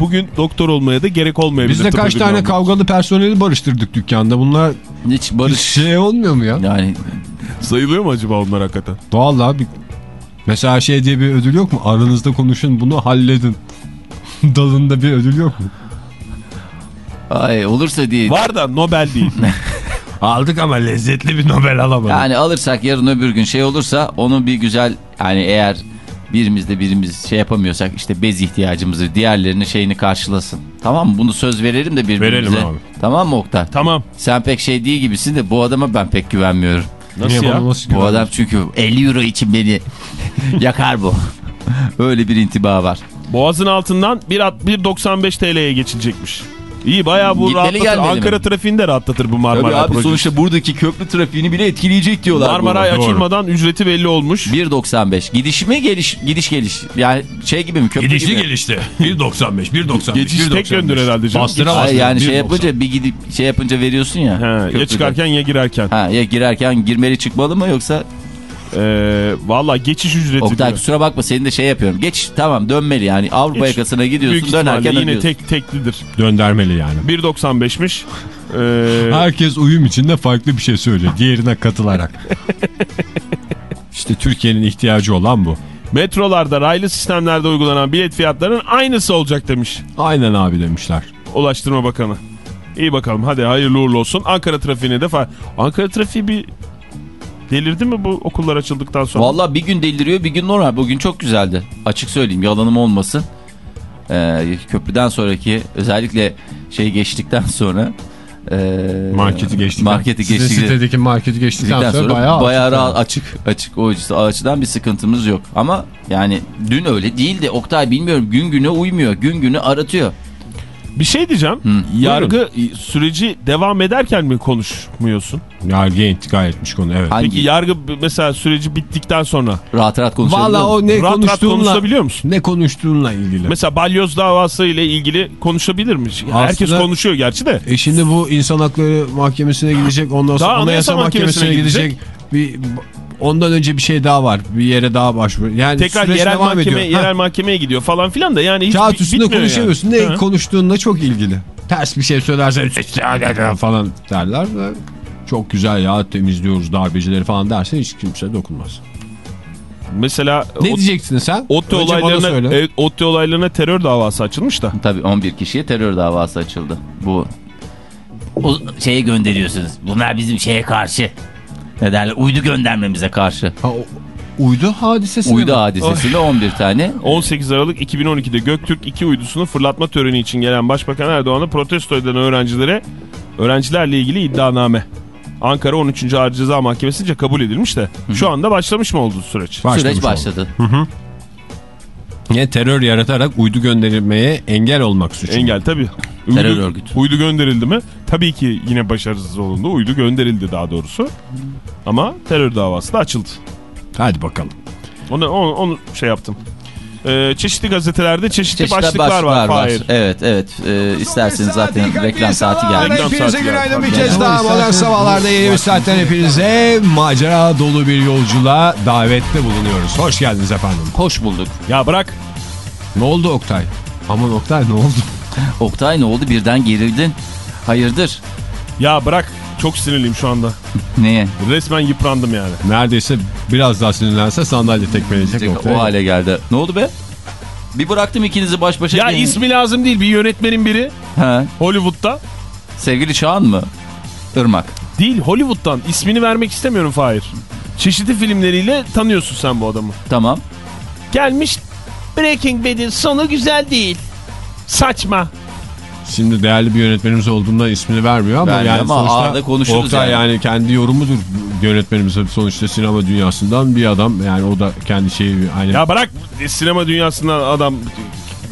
Speaker 4: bugün doktor olmaya da gerek olmayabilir.
Speaker 2: Biz de kaç tane
Speaker 4: almak.
Speaker 2: kavgalı personeli barıştırdık dükkanda. Bunlar
Speaker 3: Hiç barış.
Speaker 2: şey olmuyor mu ya?
Speaker 3: Yani
Speaker 4: Sayılıyor mu acaba onlar hakikaten?
Speaker 2: Vallahi bir... Mesela şey diye bir ödül yok mu? Aranızda konuşun bunu halledin. Dalında bir ödül yok mu?
Speaker 3: ay, olursa diye.
Speaker 4: Var da Nobel değil.
Speaker 2: Aldık ama lezzetli bir Nobel alamadık.
Speaker 3: Yani alırsak yarın öbür gün şey olursa onu bir güzel yani eğer birimiz de birimiz şey yapamıyorsak işte bez ihtiyacımızı diğerlerinin şeyini karşılasın. Tamam mı? Bunu söz verelim de birbirimize.
Speaker 2: Verelim abi.
Speaker 3: Tamam mı Oktay?
Speaker 4: tamam.
Speaker 3: Sen pek şey değil gibisin de bu adama ben pek güvenmiyorum.
Speaker 4: Nasıl
Speaker 2: Niye
Speaker 4: ya?
Speaker 2: nasıl
Speaker 3: Bu adam çünkü 50 euro için beni yakar bu. Öyle bir intiba var.
Speaker 4: Boğazın altından 1.95 TL'ye geçilecekmiş. İyi bayağı bu
Speaker 3: Gitmeli
Speaker 4: rahatlatır.
Speaker 3: gelmeli
Speaker 4: Ankara
Speaker 3: mi?
Speaker 4: trafiğinde rahatlatır bu
Speaker 3: Tabii
Speaker 4: Marmara
Speaker 3: abi
Speaker 4: projesi.
Speaker 3: sonuçta buradaki köprü trafiğini bile etkileyecek diyorlar.
Speaker 4: Marmaray açılmadan ücreti belli olmuş.
Speaker 3: 1.95 gidiş mi geliş gidiş geliş yani şey gibi mi köprü
Speaker 2: Gidişli
Speaker 3: gibi.
Speaker 2: gelişti. 1.95, 1.95.
Speaker 4: Geçiş tek yöndür herhalde canım.
Speaker 2: Bastıra bastıra.
Speaker 3: yani şey
Speaker 2: 1.90.
Speaker 3: yapınca bir gidip şey yapınca veriyorsun ya.
Speaker 4: He, ya çıkarken ya girerken.
Speaker 3: Ha ya girerken girmeli çıkmalı mı yoksa
Speaker 4: Ee, Valla geçiş ücreti
Speaker 3: Oktay
Speaker 4: diyor.
Speaker 3: kusura bakma senin de şey yapıyorum. Geç tamam dönmeli yani Avrupa
Speaker 4: Geç.
Speaker 3: yakasına gidiyorsun dönerken
Speaker 4: yine
Speaker 3: ödüyorsun.
Speaker 4: tek teklidir.
Speaker 2: Döndermeli yani.
Speaker 4: 1.95'miş. Ee,
Speaker 2: Herkes uyum içinde farklı bir şey söylüyor. Diğerine katılarak. işte Türkiye'nin ihtiyacı olan bu.
Speaker 4: metrolarda raylı sistemlerde uygulanan bilet fiyatlarının aynısı olacak demiş
Speaker 2: Aynen abi demişler.
Speaker 4: Ulaştırma Bakanı. İyi bakalım hadi hayırlı uğurlu olsun. Ankara trafiğine de Ankara trafiği bir delirdi mi bu okullar açıldıktan sonra?
Speaker 3: Valla bir gün deliriyor bir gün normal. Bugün çok güzeldi. Açık söyleyeyim yalanım olmasın. Ee, köprüden sonraki özellikle şey geçtikten sonra e,
Speaker 2: Marketi geçtik.
Speaker 3: marketi
Speaker 2: Sizin
Speaker 3: geçtikten
Speaker 2: sitedeki marketi geçtikten
Speaker 3: Geçtikten
Speaker 2: sonra, bayağı,
Speaker 3: bayağı
Speaker 2: açık
Speaker 3: rahat açık açık o açıdan- o açıdan bir sıkıntımız yok. Ama yani dün öyle değildi. Oktay bilmiyorum gün güne uymuyor. Gün günü aratıyor.
Speaker 4: Bir şey diyeceğim. Yargı süreci devam ederken mi konuşmuyorsun?
Speaker 2: Yargıya intikal etmiş konu evet.
Speaker 3: Hangi
Speaker 4: Peki yargı mesela süreci bittikten sonra
Speaker 3: rahat rahat konuşabiliyor
Speaker 2: Valla o ne
Speaker 4: rahat rahat
Speaker 2: konuştuğunla
Speaker 4: konuşabiliyor musun?
Speaker 2: ne konuştuğunla ilgili.
Speaker 4: Mesela balyoz davası ile ilgili konuşabilir mi? Herkes
Speaker 2: Aslında-
Speaker 4: konuşuyor gerçi de.
Speaker 2: E şimdi bu insan hakları mahkemesine gidecek ondan sonra
Speaker 4: Daha
Speaker 2: anayasa
Speaker 4: Anayasa
Speaker 2: mahkemesine
Speaker 4: Mahkemesi'ne
Speaker 2: gidecek. Bir ondan önce bir şey daha var. Bir yere daha başvur. Yani
Speaker 4: Tekrar
Speaker 2: süreç
Speaker 4: yerel
Speaker 2: devam
Speaker 4: mahkeme
Speaker 2: ediyor.
Speaker 4: Yerel mahkemeye gidiyor falan filan da yani hiç
Speaker 2: Kağıt üstünde konuşamıyorsun.
Speaker 4: yani.
Speaker 2: Ne
Speaker 4: Hı.
Speaker 2: konuştuğunla çok ilgili. Ters bir şey söylersen falan derler. ve Çok güzel ya temizliyoruz darbecileri falan derse hiç kimse dokunmaz.
Speaker 4: Mesela
Speaker 2: Ne
Speaker 4: o,
Speaker 2: diyeceksin sen?
Speaker 4: ODTÜ olaylarına,
Speaker 2: söyle.
Speaker 4: evet, ODTÜ olaylarına terör davası açılmış da.
Speaker 3: Tabii 11 kişiye terör davası açıldı. Bu o şeye gönderiyorsunuz. Bunlar bizim şeye karşı. Ne derler? Uydu göndermemize karşı.
Speaker 2: Ha, o- uydu hadisesi
Speaker 3: Uydu
Speaker 2: mi?
Speaker 3: hadisesiyle 11 tane.
Speaker 4: 18 Aralık 2012'de Göktürk 2 uydusunu fırlatma töreni için gelen Başbakan Erdoğan'ı protesto eden öğrencilere öğrencilerle ilgili iddianame. Ankara 13. Ağır Ceza Mahkemesi'nce kabul edilmiş de şu anda başlamış mı oldu süreç?
Speaker 2: Başlamış
Speaker 3: Süreç
Speaker 2: oldu.
Speaker 3: başladı.
Speaker 2: Yani terör yaratarak uydu gönderilmeye engel olmak suçu.
Speaker 4: Engel tabii.
Speaker 3: Terör
Speaker 4: Uydu-
Speaker 3: örgütü.
Speaker 4: Uydu gönderildi mi? Tabii ki yine başarısız olundu. Uydu gönderildi daha doğrusu. Ama terör davası da açıldı.
Speaker 2: Hadi bakalım.
Speaker 4: Onu, onu, onu şey yaptım. Ee, çeşitli gazetelerde çeşitli,
Speaker 3: Çeşitli
Speaker 4: başlıklar, var. Fahir.
Speaker 3: Evet evet. Ee, isterseniz zaten reklam saati geldi.
Speaker 4: Reklam
Speaker 2: Hepinize
Speaker 4: saati
Speaker 2: günaydın bir kez daha modern sabahlarda yeni bir saatten hepinize macera dolu bir yolculuğa davette bulunuyoruz. Hoş geldiniz efendim.
Speaker 3: Hoş bulduk.
Speaker 4: Ya bırak.
Speaker 2: Ne oldu Oktay? Aman Oktay ne oldu?
Speaker 3: Oktay ne oldu birden gerildin? Hayırdır?
Speaker 4: Ya bırak. Çok sinirliyim şu anda.
Speaker 3: Neye?
Speaker 4: Resmen yıprandım yani.
Speaker 2: Neredeyse biraz daha sinirlense sandalye tekmeleyecek.
Speaker 3: O hale geldi. Ne oldu be? Bir bıraktım ikinizi baş başa.
Speaker 4: Ya
Speaker 3: gelin.
Speaker 4: ismi lazım değil. Bir yönetmenin biri
Speaker 3: Ha,
Speaker 4: Hollywood'da.
Speaker 3: sevgili Çağan mı? Irmak.
Speaker 4: Değil Hollywood'dan. İsmini vermek istemiyorum Fahir. Çeşitli filmleriyle tanıyorsun sen bu adamı.
Speaker 3: Tamam.
Speaker 4: Gelmiş Breaking Bad'in sonu güzel değil. Saçma.
Speaker 2: Şimdi değerli bir yönetmenimiz olduğundan ismini vermiyor ama
Speaker 3: Vermiyor
Speaker 2: yani
Speaker 3: ama
Speaker 2: sonuçta
Speaker 3: konuşuruz
Speaker 2: Oktay
Speaker 3: yani.
Speaker 2: yani. kendi yorumudur yönetmenimizin sonuçta sinema dünyasından bir adam yani o da kendi şeyi hani
Speaker 4: Ya bırak sinema dünyasından adam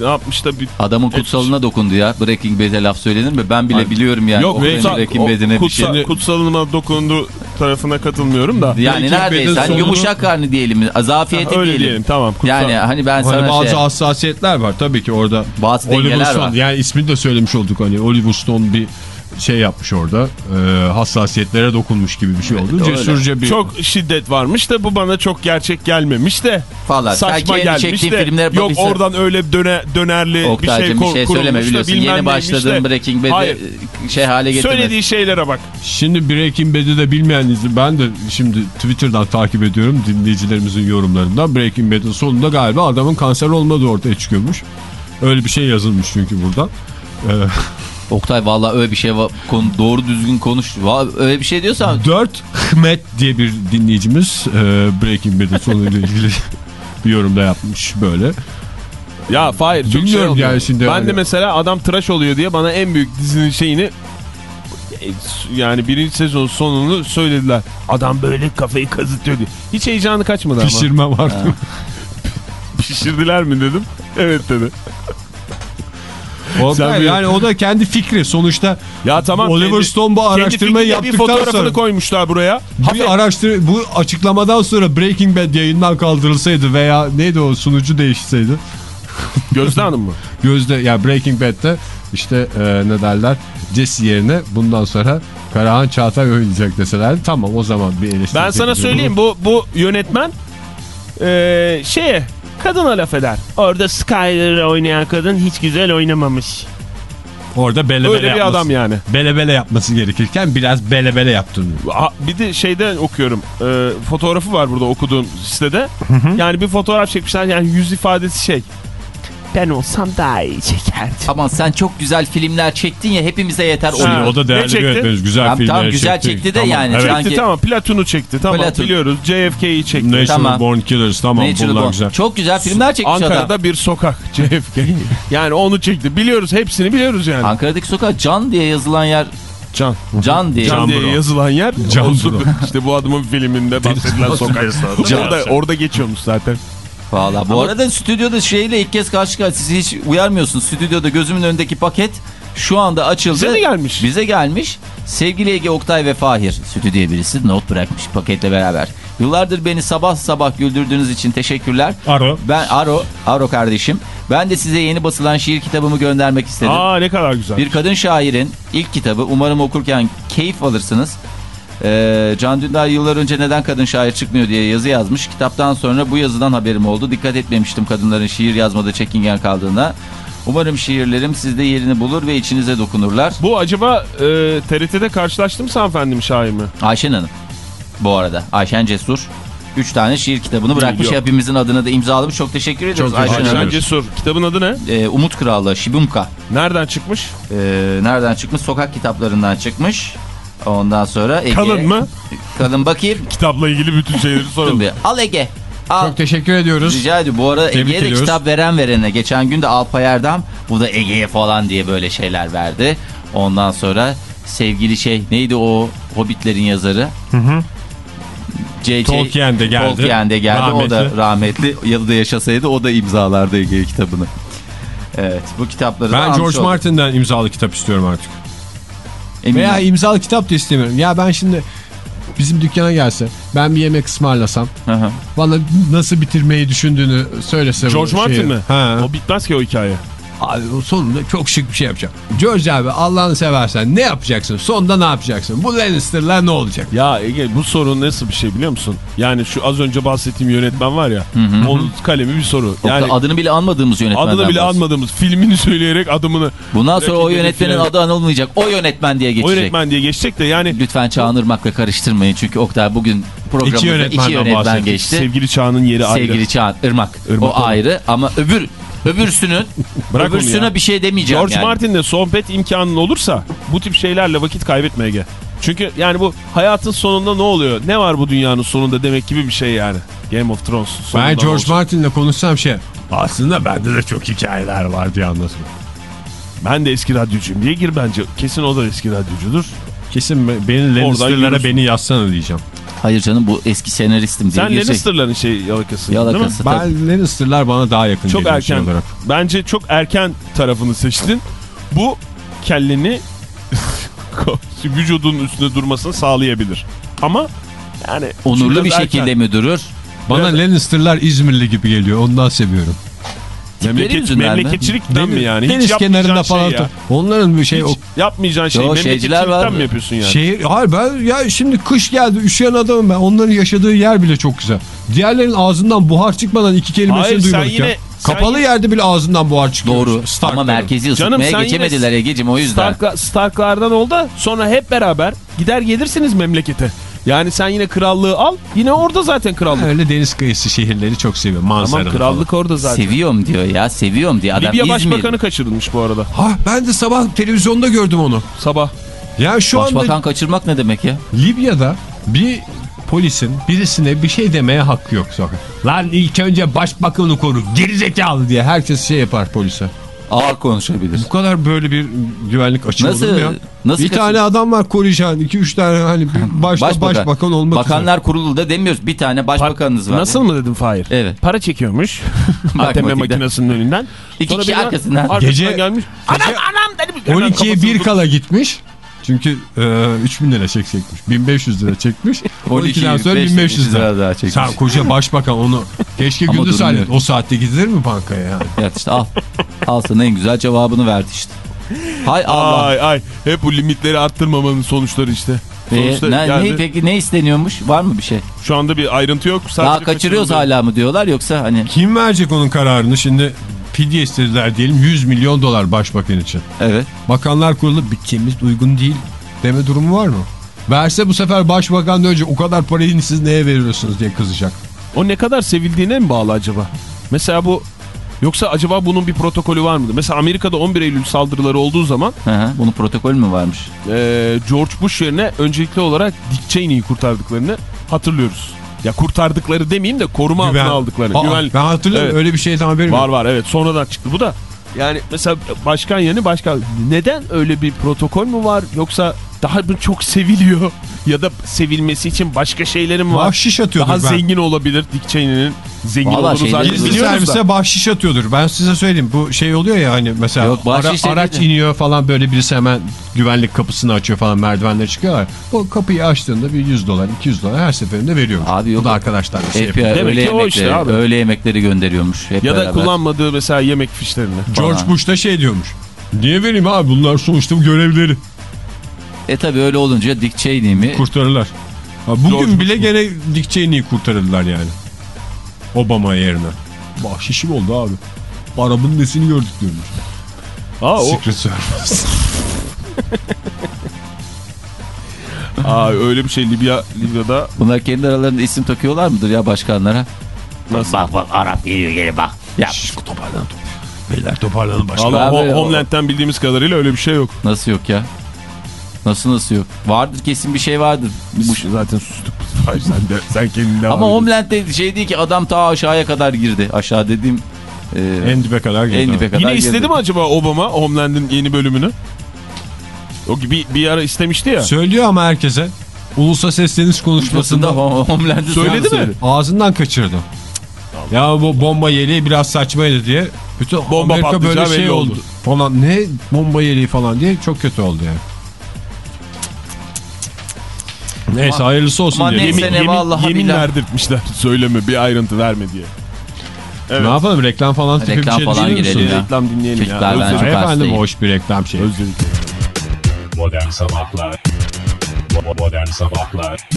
Speaker 4: ne yapmış da bir...
Speaker 3: Adamın kutsalına dokundu ya. Breaking Bad'e laf söylenir mi? Ben bile biliyorum yani.
Speaker 4: Yok
Speaker 3: Oktay'ın
Speaker 4: kutsal,
Speaker 3: Breaking Bad'ine bir
Speaker 4: kutsa,
Speaker 3: şey.
Speaker 4: kutsalına dokundu tarafına katılmıyorum da.
Speaker 3: Yani
Speaker 2: Breaking
Speaker 3: neredeyse hani
Speaker 2: sonunu-
Speaker 3: yumuşak karnı diyelim. Zafiyeti
Speaker 4: Öyle
Speaker 3: diyelim.
Speaker 4: diyelim tamam. Kutsal.
Speaker 3: Yani hani ben
Speaker 2: Hani
Speaker 3: sana
Speaker 2: bazı
Speaker 3: şey...
Speaker 2: hassasiyetler var tabii ki orada.
Speaker 3: Bazı
Speaker 2: Oliver
Speaker 3: dengeler
Speaker 2: Stone
Speaker 3: var.
Speaker 2: yani ismini de söylemiş olduk hani Oliver Stone bir şey yapmış orada. e, hassasiyetlere dokunmuş gibi bir şey oldu.
Speaker 3: öyle.
Speaker 2: Cesurca bir
Speaker 4: Çok şiddet varmış da bu bana çok gerçek gelmemiş de.
Speaker 3: Falan. Sen
Speaker 4: Saçma gelmiş de.
Speaker 3: filmler
Speaker 4: Yok
Speaker 3: babası-
Speaker 4: oradan öyle döne, dönerli bir şey,
Speaker 3: Oktay'cım bir şey, söyleme biliyorsun. Yeni başladığın
Speaker 4: de.
Speaker 3: Breaking
Speaker 4: Hayır.
Speaker 3: Bad'i şey hale getirme.
Speaker 4: Söylediği şeylere bak.
Speaker 2: Şimdi Breaking Bad'i de bilmeyen izin ben de şimdi Twitter'dan takip ediyorum dinleyicilerimizin yorumlarından. Breaking Bad'in sonunda galiba adamın kanser olmadığı ortaya çıkıyormuş. Öyle bir şey yazılmış çünkü burada. Ee,
Speaker 3: Oktay vallahi öyle bir şey var. Konu, doğru düzgün konuş. Vallahi öyle bir şey diyorsan
Speaker 2: 4 Hmet diye bir dinleyicimiz e, Breaking Bad'in sonuyla ilgili bir yorumda yapmış böyle.
Speaker 4: Ya Fahir çok şey
Speaker 2: Bilmiyorum
Speaker 4: oluyor.
Speaker 2: yani şimdi
Speaker 4: Ben
Speaker 2: hani-
Speaker 4: de mesela adam tıraş oluyor diye bana en büyük dizinin şeyini e, yani birinci sezon sonunu söylediler. Adam böyle kafayı kazıtıyor diye. Hiç heyecanı kaçmadı ama.
Speaker 2: Pişirme var.
Speaker 4: Pişirdiler mi dedim. Evet dedi.
Speaker 2: O
Speaker 4: Sen bir-
Speaker 2: yani o da kendi fikri. Sonuçta
Speaker 4: Ya tamam.
Speaker 2: Oliver
Speaker 4: kendi-
Speaker 2: Stone bu araştırmayı
Speaker 4: fikriyle bir
Speaker 2: yaptıktan
Speaker 4: fotoğrafını
Speaker 2: sonra-
Speaker 4: koymuşlar buraya.
Speaker 2: bir araştır bu açıklamadan sonra Breaking Bad yayından kaldırılsaydı veya neydi o sunucu değişseydi.
Speaker 4: Gözde Hanım mı?
Speaker 2: Gözde ya Breaking Bad'de işte e, ne derler Jesse yerine bundan sonra Karahan Çağatay oynayacak deselerdi tamam o zaman bir eleştiri.
Speaker 4: Ben sana söyleyeyim bu bu yönetmen eee şeye kadına laf eder. Orada Skyler'ı oynayan kadın hiç güzel oynamamış.
Speaker 2: Orada bele
Speaker 4: Öyle
Speaker 2: bele
Speaker 4: bir
Speaker 2: yapması,
Speaker 4: adam yani.
Speaker 2: Bele bele yapması gerekirken biraz bele bele yaptın.
Speaker 4: Ha, Bir de şeyden okuyorum. Eee, fotoğrafı var burada okuduğum sitede. Yani bir fotoğraf çekmişler yani yüz ifadesi şey. Ben olsam daha iyi çekerdim.
Speaker 3: Aman sen çok güzel filmler çektin ya hepimize yeter.
Speaker 2: Şimdi o da değerli
Speaker 4: çekti?
Speaker 2: bir yönetmeniz. Güzel
Speaker 3: Tamam,
Speaker 2: filmler
Speaker 3: tamam, güzel çekti de yani.
Speaker 2: Evet.
Speaker 4: Çekti tamam Platon'u çekti tamam
Speaker 3: Platon.
Speaker 4: biliyoruz. JFK'yi çekti.
Speaker 2: Natural
Speaker 3: Tamam.
Speaker 2: Born Killers tamam
Speaker 3: Natural
Speaker 2: bunlar
Speaker 3: Born.
Speaker 2: güzel.
Speaker 3: Çok güzel filmler çekmiş
Speaker 4: Ankara'da
Speaker 3: adam.
Speaker 4: bir sokak JFK. yani onu çekti. Biliyoruz hepsini biliyoruz yani.
Speaker 3: Ankara'daki sokak Can diye yazılan yer.
Speaker 4: Can.
Speaker 3: Can diye.
Speaker 4: Can diye yazılan yer.
Speaker 2: Can. Bro.
Speaker 4: İşte bu adamın filminde bahsedilen sokak. orada, orada geçiyormuş zaten.
Speaker 3: Valla bu arada stüdyoda şeyle ilk kez karşı karşıya sizi hiç uyarmıyorsun. Stüdyoda gözümün önündeki paket şu anda açıldı.
Speaker 4: Bize de gelmiş.
Speaker 3: Bize gelmiş. Sevgili Ege Oktay ve Fahir stüdyoya birisi not bırakmış paketle beraber. Yıllardır beni sabah sabah güldürdüğünüz için teşekkürler.
Speaker 2: Aro.
Speaker 3: Ben Aro, Aro kardeşim. Ben de size yeni basılan şiir kitabımı göndermek istedim.
Speaker 4: Aa ne kadar güzel.
Speaker 3: Bir kadın şairin ilk kitabı umarım okurken keyif alırsınız. Ee, Can Dündar yıllar önce neden kadın şair çıkmıyor diye yazı yazmış. Kitaptan sonra bu yazıdan haberim oldu. Dikkat etmemiştim kadınların şiir yazmada çekingen kaldığına. Umarım şiirlerim sizde yerini bulur ve içinize dokunurlar.
Speaker 4: Bu acaba e, TRT'de karşılaştım hanımefendim şair mi?
Speaker 3: Ayşen Hanım bu arada. Ayşen Cesur. Üç tane şiir kitabını bırakmış.
Speaker 4: Yok.
Speaker 3: Hepimizin adına da imzalamış. Çok teşekkür ediyoruz
Speaker 2: Çok
Speaker 3: Ayşen.
Speaker 4: Ayşen Cesur. Kitabın adı ne?
Speaker 3: Ee, Umut Krallığı, Şibumka.
Speaker 4: Nereden çıkmış?
Speaker 3: Ee, nereden çıkmış? Sokak kitaplarından çıkmış. Ondan sonra Ege.
Speaker 4: Kalın mı?
Speaker 3: Kalın bakayım.
Speaker 4: Kitapla ilgili bütün şeyleri soralım.
Speaker 3: Al Ege. Al.
Speaker 2: Çok teşekkür ediyoruz.
Speaker 3: Rica ediyorum. Bu arada
Speaker 2: Tebrik
Speaker 3: Ege'ye de kitap veren verene. Geçen gün de Alpay Erdem bu da Ege'ye falan diye böyle şeyler verdi. Ondan sonra sevgili şey neydi o Hobbitlerin yazarı? C.C.
Speaker 2: Tolkien de geldi.
Speaker 3: Tolkien de geldi. O da
Speaker 2: Rahmetli.
Speaker 3: rahmetli. Yalıda yaşasaydı o da imzalardı Ege kitabını. Evet bu kitapları da
Speaker 2: Ben George. Martin'den imzalı kitap istiyorum artık.
Speaker 3: Eminim.
Speaker 2: Veya imzalı kitap da istemiyorum. Ya ben şimdi bizim dükkana gelse ben bir yemek ısmarlasam
Speaker 3: Hı hı.
Speaker 2: bana nasıl bitirmeyi düşündüğünü söylese.
Speaker 4: George
Speaker 2: şeyi.
Speaker 4: Martin mi?
Speaker 2: Ha.
Speaker 4: O bitmez ki o hikaye.
Speaker 2: Abi o sonunda çok şık bir şey yapacağım. George abi Allah'ını seversen ne yapacaksın? Sonunda ne yapacaksın? Bu Lannister'lar ne olacak?
Speaker 4: Ya Ege bu soru nasıl bir şey biliyor musun? Yani şu az önce bahsettiğim yönetmen var ya. Onun kalemi bir soru.
Speaker 3: Yani, adını bile anmadığımız yönetmenden
Speaker 4: adını bile
Speaker 3: bahsediyoruz.
Speaker 4: anmadığımız filmini söyleyerek adımını
Speaker 3: Bundan sonra o yönetmenin adı anılmayacak. O yönetmen diye
Speaker 4: o
Speaker 3: geçecek.
Speaker 4: yönetmen diye geçecek de yani
Speaker 3: Lütfen Çağan Irmak'la karıştırmayın. Çünkü Oktay bugün programımızda iki
Speaker 2: yönetmenden
Speaker 3: yönetmen,
Speaker 2: bahsettik.
Speaker 3: geçti.
Speaker 4: sevgili Çağan'ın yeri ayrı.
Speaker 3: Sevgili Çağan Irmak.
Speaker 4: Irmak
Speaker 3: o ayrı ama öbür öbürsünün
Speaker 4: Bırak
Speaker 3: öbürsüne
Speaker 4: ya.
Speaker 3: bir şey demeyeceğim
Speaker 4: George
Speaker 3: yani.
Speaker 4: Martin'le sohbet imkanın olursa bu tip şeylerle vakit kaybetme Ege. Çünkü yani bu hayatın sonunda ne oluyor? Ne var bu dünyanın sonunda demek gibi bir şey yani. Game of Thrones sonunda
Speaker 2: Ben George
Speaker 4: olacak?
Speaker 2: Martin'le konuşsam şey aslında bende de çok hikayeler var diye anlatırım.
Speaker 4: Ben de eski radyocuyum diye gir bence. Kesin o da eski radyocudur.
Speaker 2: Kesin be- beni Lannister'lara beni yazsana diyeceğim.
Speaker 3: Hayır canım bu eski senaristim diye
Speaker 4: Sen. Lannister'ların şey yalakası. mi?
Speaker 3: Yalakası. tabii.
Speaker 2: Ben Lannister'lar bana daha yakın
Speaker 4: Çok
Speaker 2: geliyor şey
Speaker 4: erken.
Speaker 2: olarak.
Speaker 4: Bence çok erken tarafını seçtin. Bu kelleni vücudunun üstünde durmasını sağlayabilir. Ama yani
Speaker 3: Onurlu bir
Speaker 4: erken.
Speaker 3: şekilde mi durur?
Speaker 2: Bana
Speaker 4: Biraz-
Speaker 2: Lannister'lar İzmirli gibi geliyor. Ondan seviyorum.
Speaker 4: Memleket,
Speaker 3: yüzünden mi?
Speaker 4: memleketçilikten mi yani? Hiç
Speaker 2: Deniz
Speaker 4: yapmayacağın
Speaker 2: kenarında
Speaker 4: şey
Speaker 2: falan.
Speaker 4: ya.
Speaker 2: Onların bir şey o
Speaker 4: Hiç yapmayacağın şey
Speaker 3: şeyciler
Speaker 4: memleketçilikten mi yapıyorsun yani?
Speaker 2: Şehir, hayır ben ya şimdi kış geldi üşüyen adamım ben. Onların yaşadığı yer bile çok güzel. Diğerlerin ağzından buhar çıkmadan iki kelimesini
Speaker 4: Hayır, sen
Speaker 2: duymadık
Speaker 4: yine-
Speaker 2: ya. Kapalı
Speaker 4: yine-
Speaker 2: yerde bile ağzından buhar çıkıyor.
Speaker 3: Doğru.
Speaker 2: Stark'ların.
Speaker 3: Ama merkezi
Speaker 4: Canım,
Speaker 3: ısıtmaya
Speaker 4: sen
Speaker 3: geçemediler Ege'cim o yüzden.
Speaker 4: Stark'la, Stark'lardan ol da sonra hep beraber gider gelirsiniz memlekete. Yani sen yine krallığı al yine orada zaten krallık.
Speaker 2: Öyle deniz kıyısı şehirleri çok seviyorum. Manzaralı
Speaker 4: Tamam krallık orada zaten.
Speaker 3: Seviyorum diyor ya seviyorum diyor. Adam
Speaker 4: Libya
Speaker 3: İzmir.
Speaker 4: başbakanı kaçırılmış bu arada
Speaker 2: falan. Ha ben de sabah televizyonda gördüm onu.
Speaker 4: sabah.
Speaker 2: Yani şu
Speaker 3: Başbakan
Speaker 2: anda
Speaker 3: kaçırmak ne demek ya?
Speaker 2: Libya'da bir polisin birisine bir şey demeye hakkı yok. Lan ilk önce başbakanı koru gerizekalı diye herkes şey yapar polise.
Speaker 3: Ağır konuşabilir.
Speaker 2: Bu kadar böyle bir güvenlik açığı
Speaker 3: Nasıl-
Speaker 2: olur mu ya?
Speaker 3: nasıl
Speaker 2: bir
Speaker 3: kaçın-
Speaker 2: tane adam var koruyacağın. iki üç tane hani başta başbakan, olmak
Speaker 3: Bakanlar kurulu da demiyoruz. Bir tane başbakanınız var.
Speaker 4: Nasıl mı dedim Fahir?
Speaker 3: Evet.
Speaker 4: Para çekiyormuş ATM makinesinin önünden.
Speaker 3: İki
Speaker 4: Sonra
Speaker 3: kişi arkasından.
Speaker 4: arkasından
Speaker 2: Gece-
Speaker 4: gelmiş.
Speaker 2: Gece-
Speaker 4: Anam anam dedim. Hemen
Speaker 2: 12'ye
Speaker 4: kafasını
Speaker 2: 1
Speaker 4: tut-
Speaker 2: kala gitmiş. Çünkü e, 3000 lira çek çekmiş. 1500 lira çekmiş. 12'den sonra
Speaker 3: 1500
Speaker 2: 1500 lira.
Speaker 3: lira daha çekmiş.
Speaker 2: Sen koca başbakan onu keşke
Speaker 3: Ama
Speaker 2: gündüz hallet. O saatte gidilir mi bankaya yani?
Speaker 3: Evet işte al. Al sana en güzel cevabını verdi işte. Hay Allah.
Speaker 4: Ay ay hep bu limitleri arttırmamanın sonuçları işte.
Speaker 3: Ee, ne,
Speaker 4: geldi.
Speaker 3: ne, peki ne isteniyormuş? Var mı bir şey?
Speaker 4: Şu anda bir ayrıntı yok. Sadece
Speaker 3: Daha kaçırıyoruz
Speaker 4: kaçırıldı.
Speaker 3: hala mı diyorlar yoksa hani
Speaker 2: Kim verecek onun kararını? Şimdi fidye istediler diyelim 100 milyon dolar başbakan için.
Speaker 3: evet.
Speaker 2: Bakanlar kurulu bütçemiz uygun değil deme durumu var mı? Verse bu sefer başbakan önce o kadar parayı siz neye veriyorsunuz diye kızacak.
Speaker 4: O ne kadar sevildiğine mi bağlı acaba? Mesela bu yoksa acaba bunun bir protokolü var mıdır? Mesela Amerika'da 11 Eylül saldırıları olduğu zaman
Speaker 3: Hı hı. Bunun protokol mü varmış?
Speaker 4: e, George Bush yerine öncelikli olarak Dick Cheney'i kurtardıklarını hatırlıyoruz. Ya kurtardıkları demeyeyim de koruma
Speaker 2: Güven-
Speaker 4: altına aldıklarını.
Speaker 2: Aa,
Speaker 4: Güvenlik.
Speaker 2: Ben hatırlıyorum
Speaker 4: Evet.
Speaker 2: öyle bir şeyden haberim yok.
Speaker 4: Var var evet sonradan çıktı bu da. Yani mesela başkan yerine başkan. Neden öyle bir protokol mü var yoksa daha mı çok seviliyor ya da sevilmesi için başka şeyleri mi var?
Speaker 2: Bahşiş atıyordur
Speaker 4: Daha
Speaker 2: ben.
Speaker 4: zengin olabilir Dick Cheney'nin zengin
Speaker 3: Vallahi
Speaker 4: olduğunu
Speaker 3: şeyleri
Speaker 4: zaten
Speaker 2: Gizli
Speaker 4: biliyoruz da.
Speaker 2: servise bahşiş atıyordur. Ben size söyleyeyim. Bu şey oluyor ya hani mesela
Speaker 3: Yok, bahşiş
Speaker 2: ara- araç
Speaker 3: de.
Speaker 2: iniyor falan böyle birisi hemen güvenlik kapısını açıyor falan merdivenleri çıkıyorlar. O kapıyı açtığında bir 100 dolar 200 dolar her seferinde veriyor.
Speaker 3: Abi yok.
Speaker 2: Bu da arkadaşlar şey
Speaker 3: FBI
Speaker 2: yapıyor.
Speaker 4: Demek
Speaker 3: öğle
Speaker 4: ki o
Speaker 3: yemekleri,
Speaker 4: işte abi.
Speaker 3: öğle yemekleri gönderiyormuş. Hep
Speaker 4: Ya da
Speaker 3: beraber.
Speaker 4: kullanmadığı mesela yemek fişlerini.
Speaker 2: George
Speaker 3: falan.
Speaker 2: Bush da şey diyormuş. Niye vereyim abi bunlar sonuçta görevleri.
Speaker 3: E tabi öyle olunca Dick Cheney mi?
Speaker 2: Kurtarırlar. Ha, bugün
Speaker 4: George
Speaker 2: bile gene Dick Cheney'i kurtarırlar yani. Obama yerine. Bahşişim oldu abi. Arabın nesini gördük diyormuş.
Speaker 4: Aa, o,
Speaker 2: Secret Service.
Speaker 4: aa, öyle bir şey Libya Libya'da
Speaker 3: Bunlar kendi aralarında isim takıyorlar mıdır ya başkanlara?
Speaker 4: nasıl?
Speaker 3: Bak bak Arap geliyor geri bak. Ya
Speaker 2: toparlanın. Beyler toparlanın başka.
Speaker 4: Vallahi
Speaker 3: Abi,
Speaker 4: Ho-
Speaker 3: o-
Speaker 4: Homeland'den bildiğimiz kadarıyla öyle bir şey yok.
Speaker 3: nasıl yok ya? Nasıl nasıl yok? Vardır kesin bir şey vardır. Bu-
Speaker 4: Biz zaten sustuk. Hayır sen de sen kendin
Speaker 3: Ama Homeland'de şey değil ki adam ta aşağıya kadar girdi. Aşağı dediğim e,
Speaker 2: En dibe kadar girdi.
Speaker 3: en dibe kadar
Speaker 4: Yine
Speaker 3: girdi.
Speaker 4: istedi mi acaba Obama Homeland'in yeni bölümünü? O gibi bir ara istemişti ya.
Speaker 2: Söylüyor ama herkese. Ulusa sesleniş konuşmasında
Speaker 3: Homeland'ı
Speaker 4: Söyledi mi?
Speaker 2: ağzından kaçırdı. Ya bu bomba yeleği biraz saçmaydı diye. Bütün
Speaker 4: Bomba
Speaker 2: Amerika böyle şey oldu.
Speaker 4: oldu.
Speaker 2: Falan ne bomba yeleği falan diye çok kötü oldu yani. Neyse hayırlısı olsun
Speaker 3: Aman
Speaker 2: diye.
Speaker 3: neyse.
Speaker 4: Yemin, yemin,
Speaker 3: vallahi
Speaker 4: yemin verdirtmişler. Söyleme bir ayrıntı verme diye. Evet.
Speaker 2: Ne yapalım reklam falan tipi
Speaker 3: Reklam
Speaker 2: bir şey
Speaker 3: falan girelim ya.
Speaker 4: Reklam dinleyelim
Speaker 3: Çocuklar
Speaker 4: ya.
Speaker 3: ben
Speaker 4: Özledik.
Speaker 2: Efendim
Speaker 3: hastayım.
Speaker 2: hoş bir reklam şey.
Speaker 4: Özledik.
Speaker 5: Modern Sabahlar Modern Sabahlar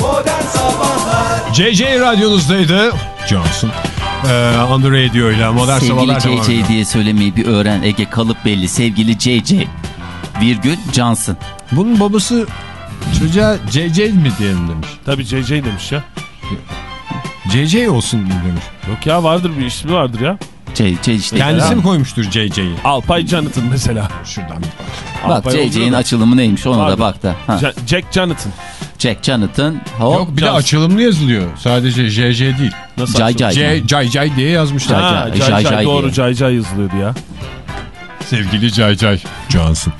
Speaker 1: Modern Sabahlar
Speaker 2: JJ radyonuzdaydı. Johnson. Ee, on the radio ile modern
Speaker 3: Sevgili
Speaker 2: sabahlar ediyor.
Speaker 3: JJ diye söylemeyi bir öğren Ege kalıp belli. Sevgili JJ virgül Johnson.
Speaker 2: Bunun babası çocuğa JJ mi diyelim demiş.
Speaker 4: Tabii CC demiş ya.
Speaker 2: JJ olsun demiş.
Speaker 4: Yok ya vardır bir ismi vardır ya.
Speaker 3: JJ işte.
Speaker 2: Kendisi mi koymuştur JJ'yi?
Speaker 4: Alpay Jonathan mesela.
Speaker 2: Şuradan bir.
Speaker 3: Bak
Speaker 4: olduğunda da-
Speaker 3: açılımı neymiş ona
Speaker 4: Vardır.
Speaker 3: da bak da. Ha.
Speaker 4: Ja- Jack Jonathan.
Speaker 3: Jack Jonathan. Hop.
Speaker 2: Yok bir de
Speaker 4: Johnson.
Speaker 2: açılımlı yazılıyor. Sadece JJ değil.
Speaker 4: Nasıl
Speaker 3: Cay? Cay.
Speaker 2: Cay diye yazmışlar.
Speaker 3: Cay
Speaker 4: Ha,
Speaker 3: Cay,
Speaker 4: Cay
Speaker 3: Cay
Speaker 4: Cay,
Speaker 3: Cay
Speaker 4: doğru
Speaker 3: diye.
Speaker 4: Cay Cay yazılıyordu ya.
Speaker 2: Sevgili Cay Cay Johnson.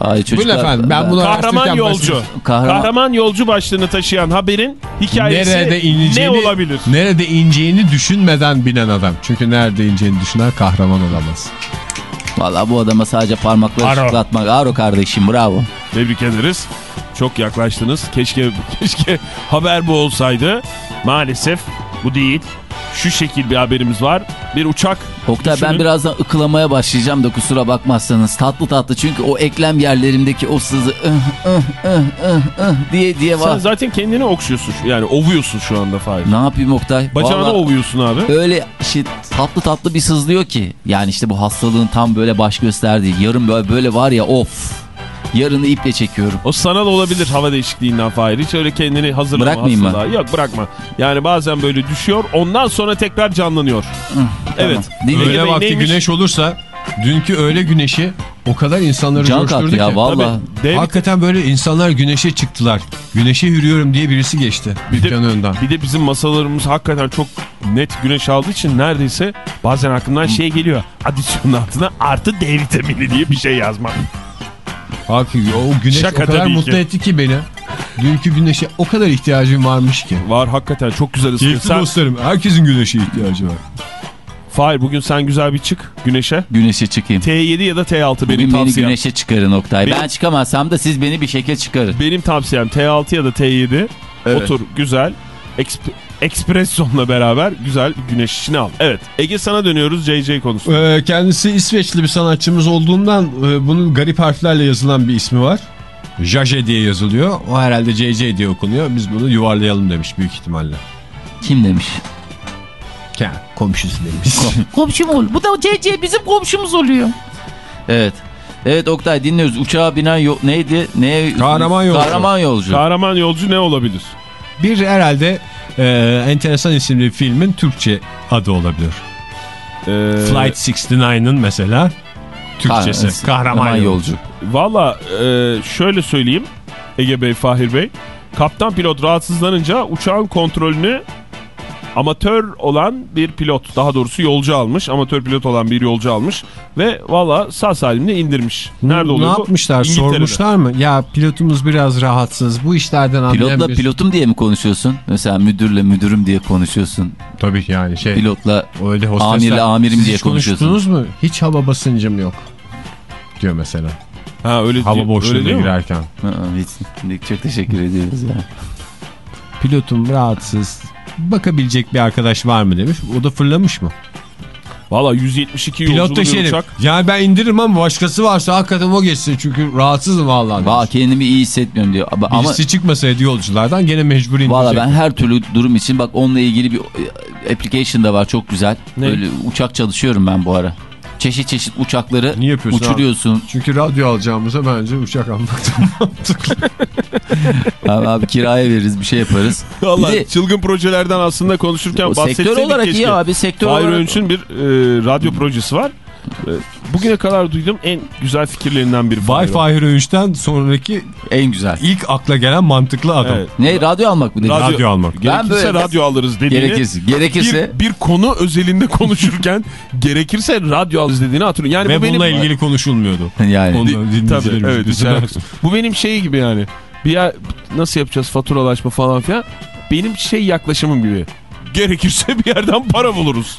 Speaker 3: Ay çocuklar.
Speaker 2: Buyurun efendim ben bunu
Speaker 4: Kahraman yolcu.
Speaker 3: Kahraman-
Speaker 4: Kahraman yolcu başlığını taşıyan haberin hikayesi
Speaker 2: Nerede ineceğini,
Speaker 4: ne olabilir?
Speaker 2: Nerede ineceğini düşünmeden binen adam. Çünkü nerede ineceğini düşünen kahraman olamaz.
Speaker 3: Valla bu adama sadece parmakları
Speaker 2: Aro.
Speaker 3: şıklatmak. Aro kardeşim bravo.
Speaker 4: Tebrik ederiz. Çok yaklaştınız. Keşke keşke haber bu olsaydı. Maalesef bu değil. Şu şekil bir haberimiz var. Bir uçak
Speaker 3: Oktay ben
Speaker 4: Düşünün.
Speaker 3: birazdan ıkılamaya başlayacağım da kusura bakmazsanız. Tatlı tatlı çünkü o eklem yerlerimdeki o sızı ıh, ıh, ıh, ıh, ıh diye diye
Speaker 4: Sen
Speaker 3: var.
Speaker 4: zaten kendini okşuyorsun. Yani ovuyorsun şu anda Fahir.
Speaker 3: Ne yapayım Oktay?
Speaker 4: Bacağını
Speaker 3: Vallahi
Speaker 4: ovuyorsun abi.
Speaker 3: Öyle şey, tatlı tatlı bir sızlıyor ki. Yani işte bu hastalığın tam böyle baş gösterdiği. Yarın böyle, böyle var ya of. Yarını iple çekiyorum.
Speaker 4: O sanal olabilir hava değişikliğinden Fahir. Hiç öyle kendini hazırlama
Speaker 3: Bırakmayayım mı?
Speaker 4: Yok bırakma. Yani bazen böyle düşüyor. Ondan sonra tekrar canlanıyor. evet.
Speaker 3: Dinle.
Speaker 4: Ege
Speaker 2: Öğle
Speaker 4: Bey
Speaker 2: vakti
Speaker 4: neymiş?
Speaker 2: güneş olursa dünkü öğle güneşi o kadar insanları
Speaker 3: Can
Speaker 2: coşturdu
Speaker 3: ya
Speaker 2: ki.
Speaker 3: valla.
Speaker 4: Tabii. David-
Speaker 2: Hakikaten böyle insanlar güneşe çıktılar. Güneşe yürüyorum diye birisi geçti.
Speaker 4: Bir de,
Speaker 2: önünden.
Speaker 4: bir de bizim masalarımız hakikaten çok net güneş aldığı için neredeyse bazen aklımdan şey geliyor. Adisyonun altına artı D vitamini diye bir şey yazmak.
Speaker 2: Hakikaten o güneş
Speaker 4: Şaka
Speaker 2: o kadar mutlu
Speaker 4: ki.
Speaker 2: etti ki beni. Dünkü güneşe o kadar ihtiyacım varmış ki.
Speaker 4: Var hakikaten çok güzel ısınıyor.
Speaker 2: Keyifli
Speaker 4: Sen,
Speaker 2: dostlarım. Herkesin güneşe ihtiyacı var.
Speaker 4: Fahir bugün sen güzel bir çık güneşe.
Speaker 3: Güneşe çıkayım.
Speaker 4: T7 ya da T6
Speaker 3: Bugün
Speaker 4: benim
Speaker 3: beni
Speaker 4: tavsiyem.
Speaker 3: güneşe çıkarın Oktay.
Speaker 4: Benim-
Speaker 3: Ben çıkamazsam da siz beni bir şekilde çıkarın.
Speaker 4: Benim tavsiyem T6 ya da T7.
Speaker 3: Evet.
Speaker 4: Otur güzel. Eksp Ekspresyonla beraber güzel güneş işini al. Evet Ege sana dönüyoruz JJ konusu.
Speaker 2: Ee, kendisi İsveçli bir sanatçımız olduğundan e, bunun garip harflerle yazılan bir ismi var. Jaje diye yazılıyor. O herhalde JJ diye okunuyor. Biz bunu yuvarlayalım demiş büyük ihtimalle.
Speaker 3: Kim demiş?
Speaker 2: Yani komşusu demiş.
Speaker 7: Komşum ol. Bu da CC bizim komşumuz oluyor.
Speaker 3: Evet. Evet Oktay dinliyoruz. Uçağa binen yo- neydi? Ne?
Speaker 2: Kahraman yolcu.
Speaker 3: Kahraman yolcu.
Speaker 4: Kahraman yolcu ne olabilir?
Speaker 2: bir herhalde e, enteresan isimli filmin Türkçe adı olabilir.
Speaker 4: Ee,
Speaker 2: Flight 69'ın mesela Türkçesi.
Speaker 3: Kah-
Speaker 2: Kahraman yolcu.
Speaker 4: Valla e, şöyle söyleyeyim Ege Bey, Fahir Bey. Kaptan pilot rahatsızlanınca uçağın kontrolünü amatör olan bir pilot daha doğrusu yolcu almış. Amatör pilot olan bir yolcu almış ve valla sağ salimle indirmiş. Nerede
Speaker 2: ne
Speaker 4: oluyor bu?
Speaker 2: yapmışlar? Sormuşlar mı? Ya pilotumuz biraz rahatsız. Bu işlerden anlayan
Speaker 3: Pilotla pilotum diye mi konuşuyorsun? Mesela müdürle müdürüm diye konuşuyorsun.
Speaker 2: Tabii yani şey.
Speaker 3: Pilotla
Speaker 2: Öyle hostesler.
Speaker 3: Amirle amirim diye konuşuyorsun.
Speaker 2: konuştunuz mu? Hiç hava basıncım yok. Diyor mesela.
Speaker 4: Ha öyle
Speaker 2: Hava
Speaker 4: diyor-
Speaker 2: boşluğuna girerken.
Speaker 3: Aa, hiç, çok teşekkür ediyoruz ya.
Speaker 2: Pilotum rahatsız. Bakabilecek bir arkadaş var mı demiş. O da fırlamış mı?
Speaker 4: Valla 172
Speaker 2: Pilot da şerif.
Speaker 4: uçak.
Speaker 2: Yani ben indiririm ama başkası varsa hakikaten o geçsin. Çünkü rahatsızım vallahi.
Speaker 3: Valla kendimi iyi hissetmiyorum diyor. Ama, ama
Speaker 2: Birisi çıkmasaydı yolculardan gene mecbur indirecek.
Speaker 3: valla ben her türlü durum için bak onunla ilgili bir e, application da var çok güzel.
Speaker 4: Ne?
Speaker 3: Böyle uçak çalışıyorum ben bu ara. Çeşit çeşit uçakları
Speaker 2: Niye yapıyorsun
Speaker 3: uçuruyorsun.
Speaker 2: Çünkü radyo alacağımıza bence uçak almaktan mantıklı.
Speaker 3: Abi, abi kiraya veririz bir şey yaparız.
Speaker 4: Valla çılgın projelerden aslında konuşurken bahsetseydik
Speaker 3: sektör olarak
Speaker 4: keşke.
Speaker 3: iyi abi sektör
Speaker 4: Fahir
Speaker 3: olarak.
Speaker 4: Öğünç'ün bir e, radyo projesi var. E, bugüne kadar duyduğum en güzel fikirlerinden biri.
Speaker 2: Bay
Speaker 4: Fahir.
Speaker 2: Öğünç'ten sonraki
Speaker 3: En güzel.
Speaker 2: ilk akla gelen mantıklı adam.
Speaker 4: Evet.
Speaker 3: Ne radyo almak mı dedin?
Speaker 4: Radyo-
Speaker 2: Radyo almak.
Speaker 4: Gerekirse
Speaker 3: Ben böyle-
Speaker 4: radyo alırız dediğini.
Speaker 3: Gerekirse. Gerekirse.
Speaker 4: Bir, bir konu özelinde konuşurken gerekirse radyo alırız dediğini hatırlıyorum. Yani
Speaker 2: Ve
Speaker 4: bu benim,
Speaker 2: bununla ilgili konuşulmuyordu.
Speaker 3: yani.
Speaker 2: Onu
Speaker 4: Tabii evet. sen- bu benim şey gibi yani. Bir yer, nasıl yapacağız faturalaşma falan filan. Benim şey yaklaşımım gibi. Gerekirse bir yerden para buluruz.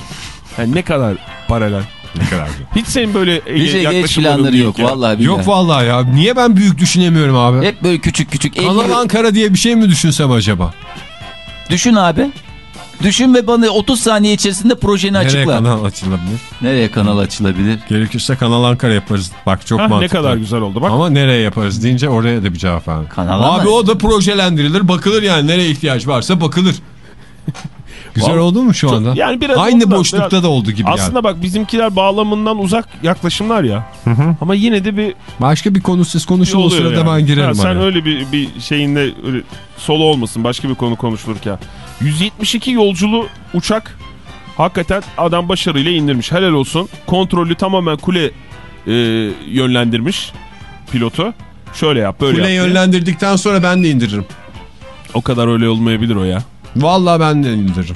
Speaker 4: Yani ne kadar paralel.
Speaker 2: Ne kadar güzel.
Speaker 4: Hiç senin böyle Ege,
Speaker 3: geç planları yok
Speaker 4: ya.
Speaker 3: vallahi billahi.
Speaker 2: Yok vallahi ya. Niye ben büyük düşünemiyorum abi?
Speaker 3: Hep böyle küçük küçük.
Speaker 2: Kanal Ankara diye bir şey mi düşünsem acaba?
Speaker 3: Düşün abi. Düşün ve bana 30 saniye içerisinde projeni
Speaker 2: Nereye
Speaker 3: açıkla.
Speaker 2: kanal açılabilir?
Speaker 3: Nereye kanal açılabilir?
Speaker 2: Gerekirse Kanal Ankara yaparız. Bak çok
Speaker 4: Hah,
Speaker 2: mantıklı.
Speaker 4: ne kadar güzel oldu bak.
Speaker 2: Ama nereye yaparız deyince oraya da bir cevap ver.
Speaker 3: Kanal
Speaker 2: Abi
Speaker 3: ama-
Speaker 2: o da projelendirilir. Bakılır yani nereye ihtiyaç varsa bakılır. Güzel oldu mu şu
Speaker 4: Çok-
Speaker 2: anda?
Speaker 4: yani biraz
Speaker 2: Aynı
Speaker 4: oldu da
Speaker 2: boşlukta
Speaker 4: biraz-
Speaker 2: da oldu gibi
Speaker 4: Aslında
Speaker 2: yani.
Speaker 4: bak bizimkiler bağlamından uzak yaklaşımlar ya. Ama yine de bir
Speaker 2: Başka bir konu siz
Speaker 4: şey
Speaker 2: konuşun o
Speaker 4: oluyor
Speaker 2: sırada
Speaker 4: yani.
Speaker 2: ben girerim
Speaker 4: Ha, sen
Speaker 2: araya.
Speaker 4: öyle bir, bir şeyinde öyle solo olmasın başka bir konu konuşulurken. 172 yolculu uçak hakikaten adam başarıyla indirmiş. Helal olsun. Kontrolü tamamen kule e, yönlendirmiş pilotu. Şöyle yap böyle
Speaker 2: Kule
Speaker 4: yap.
Speaker 2: yönlendirdikten sonra ben de indiririm.
Speaker 4: O kadar öyle olmayabilir o ya.
Speaker 2: Vallahi ben de indiririm.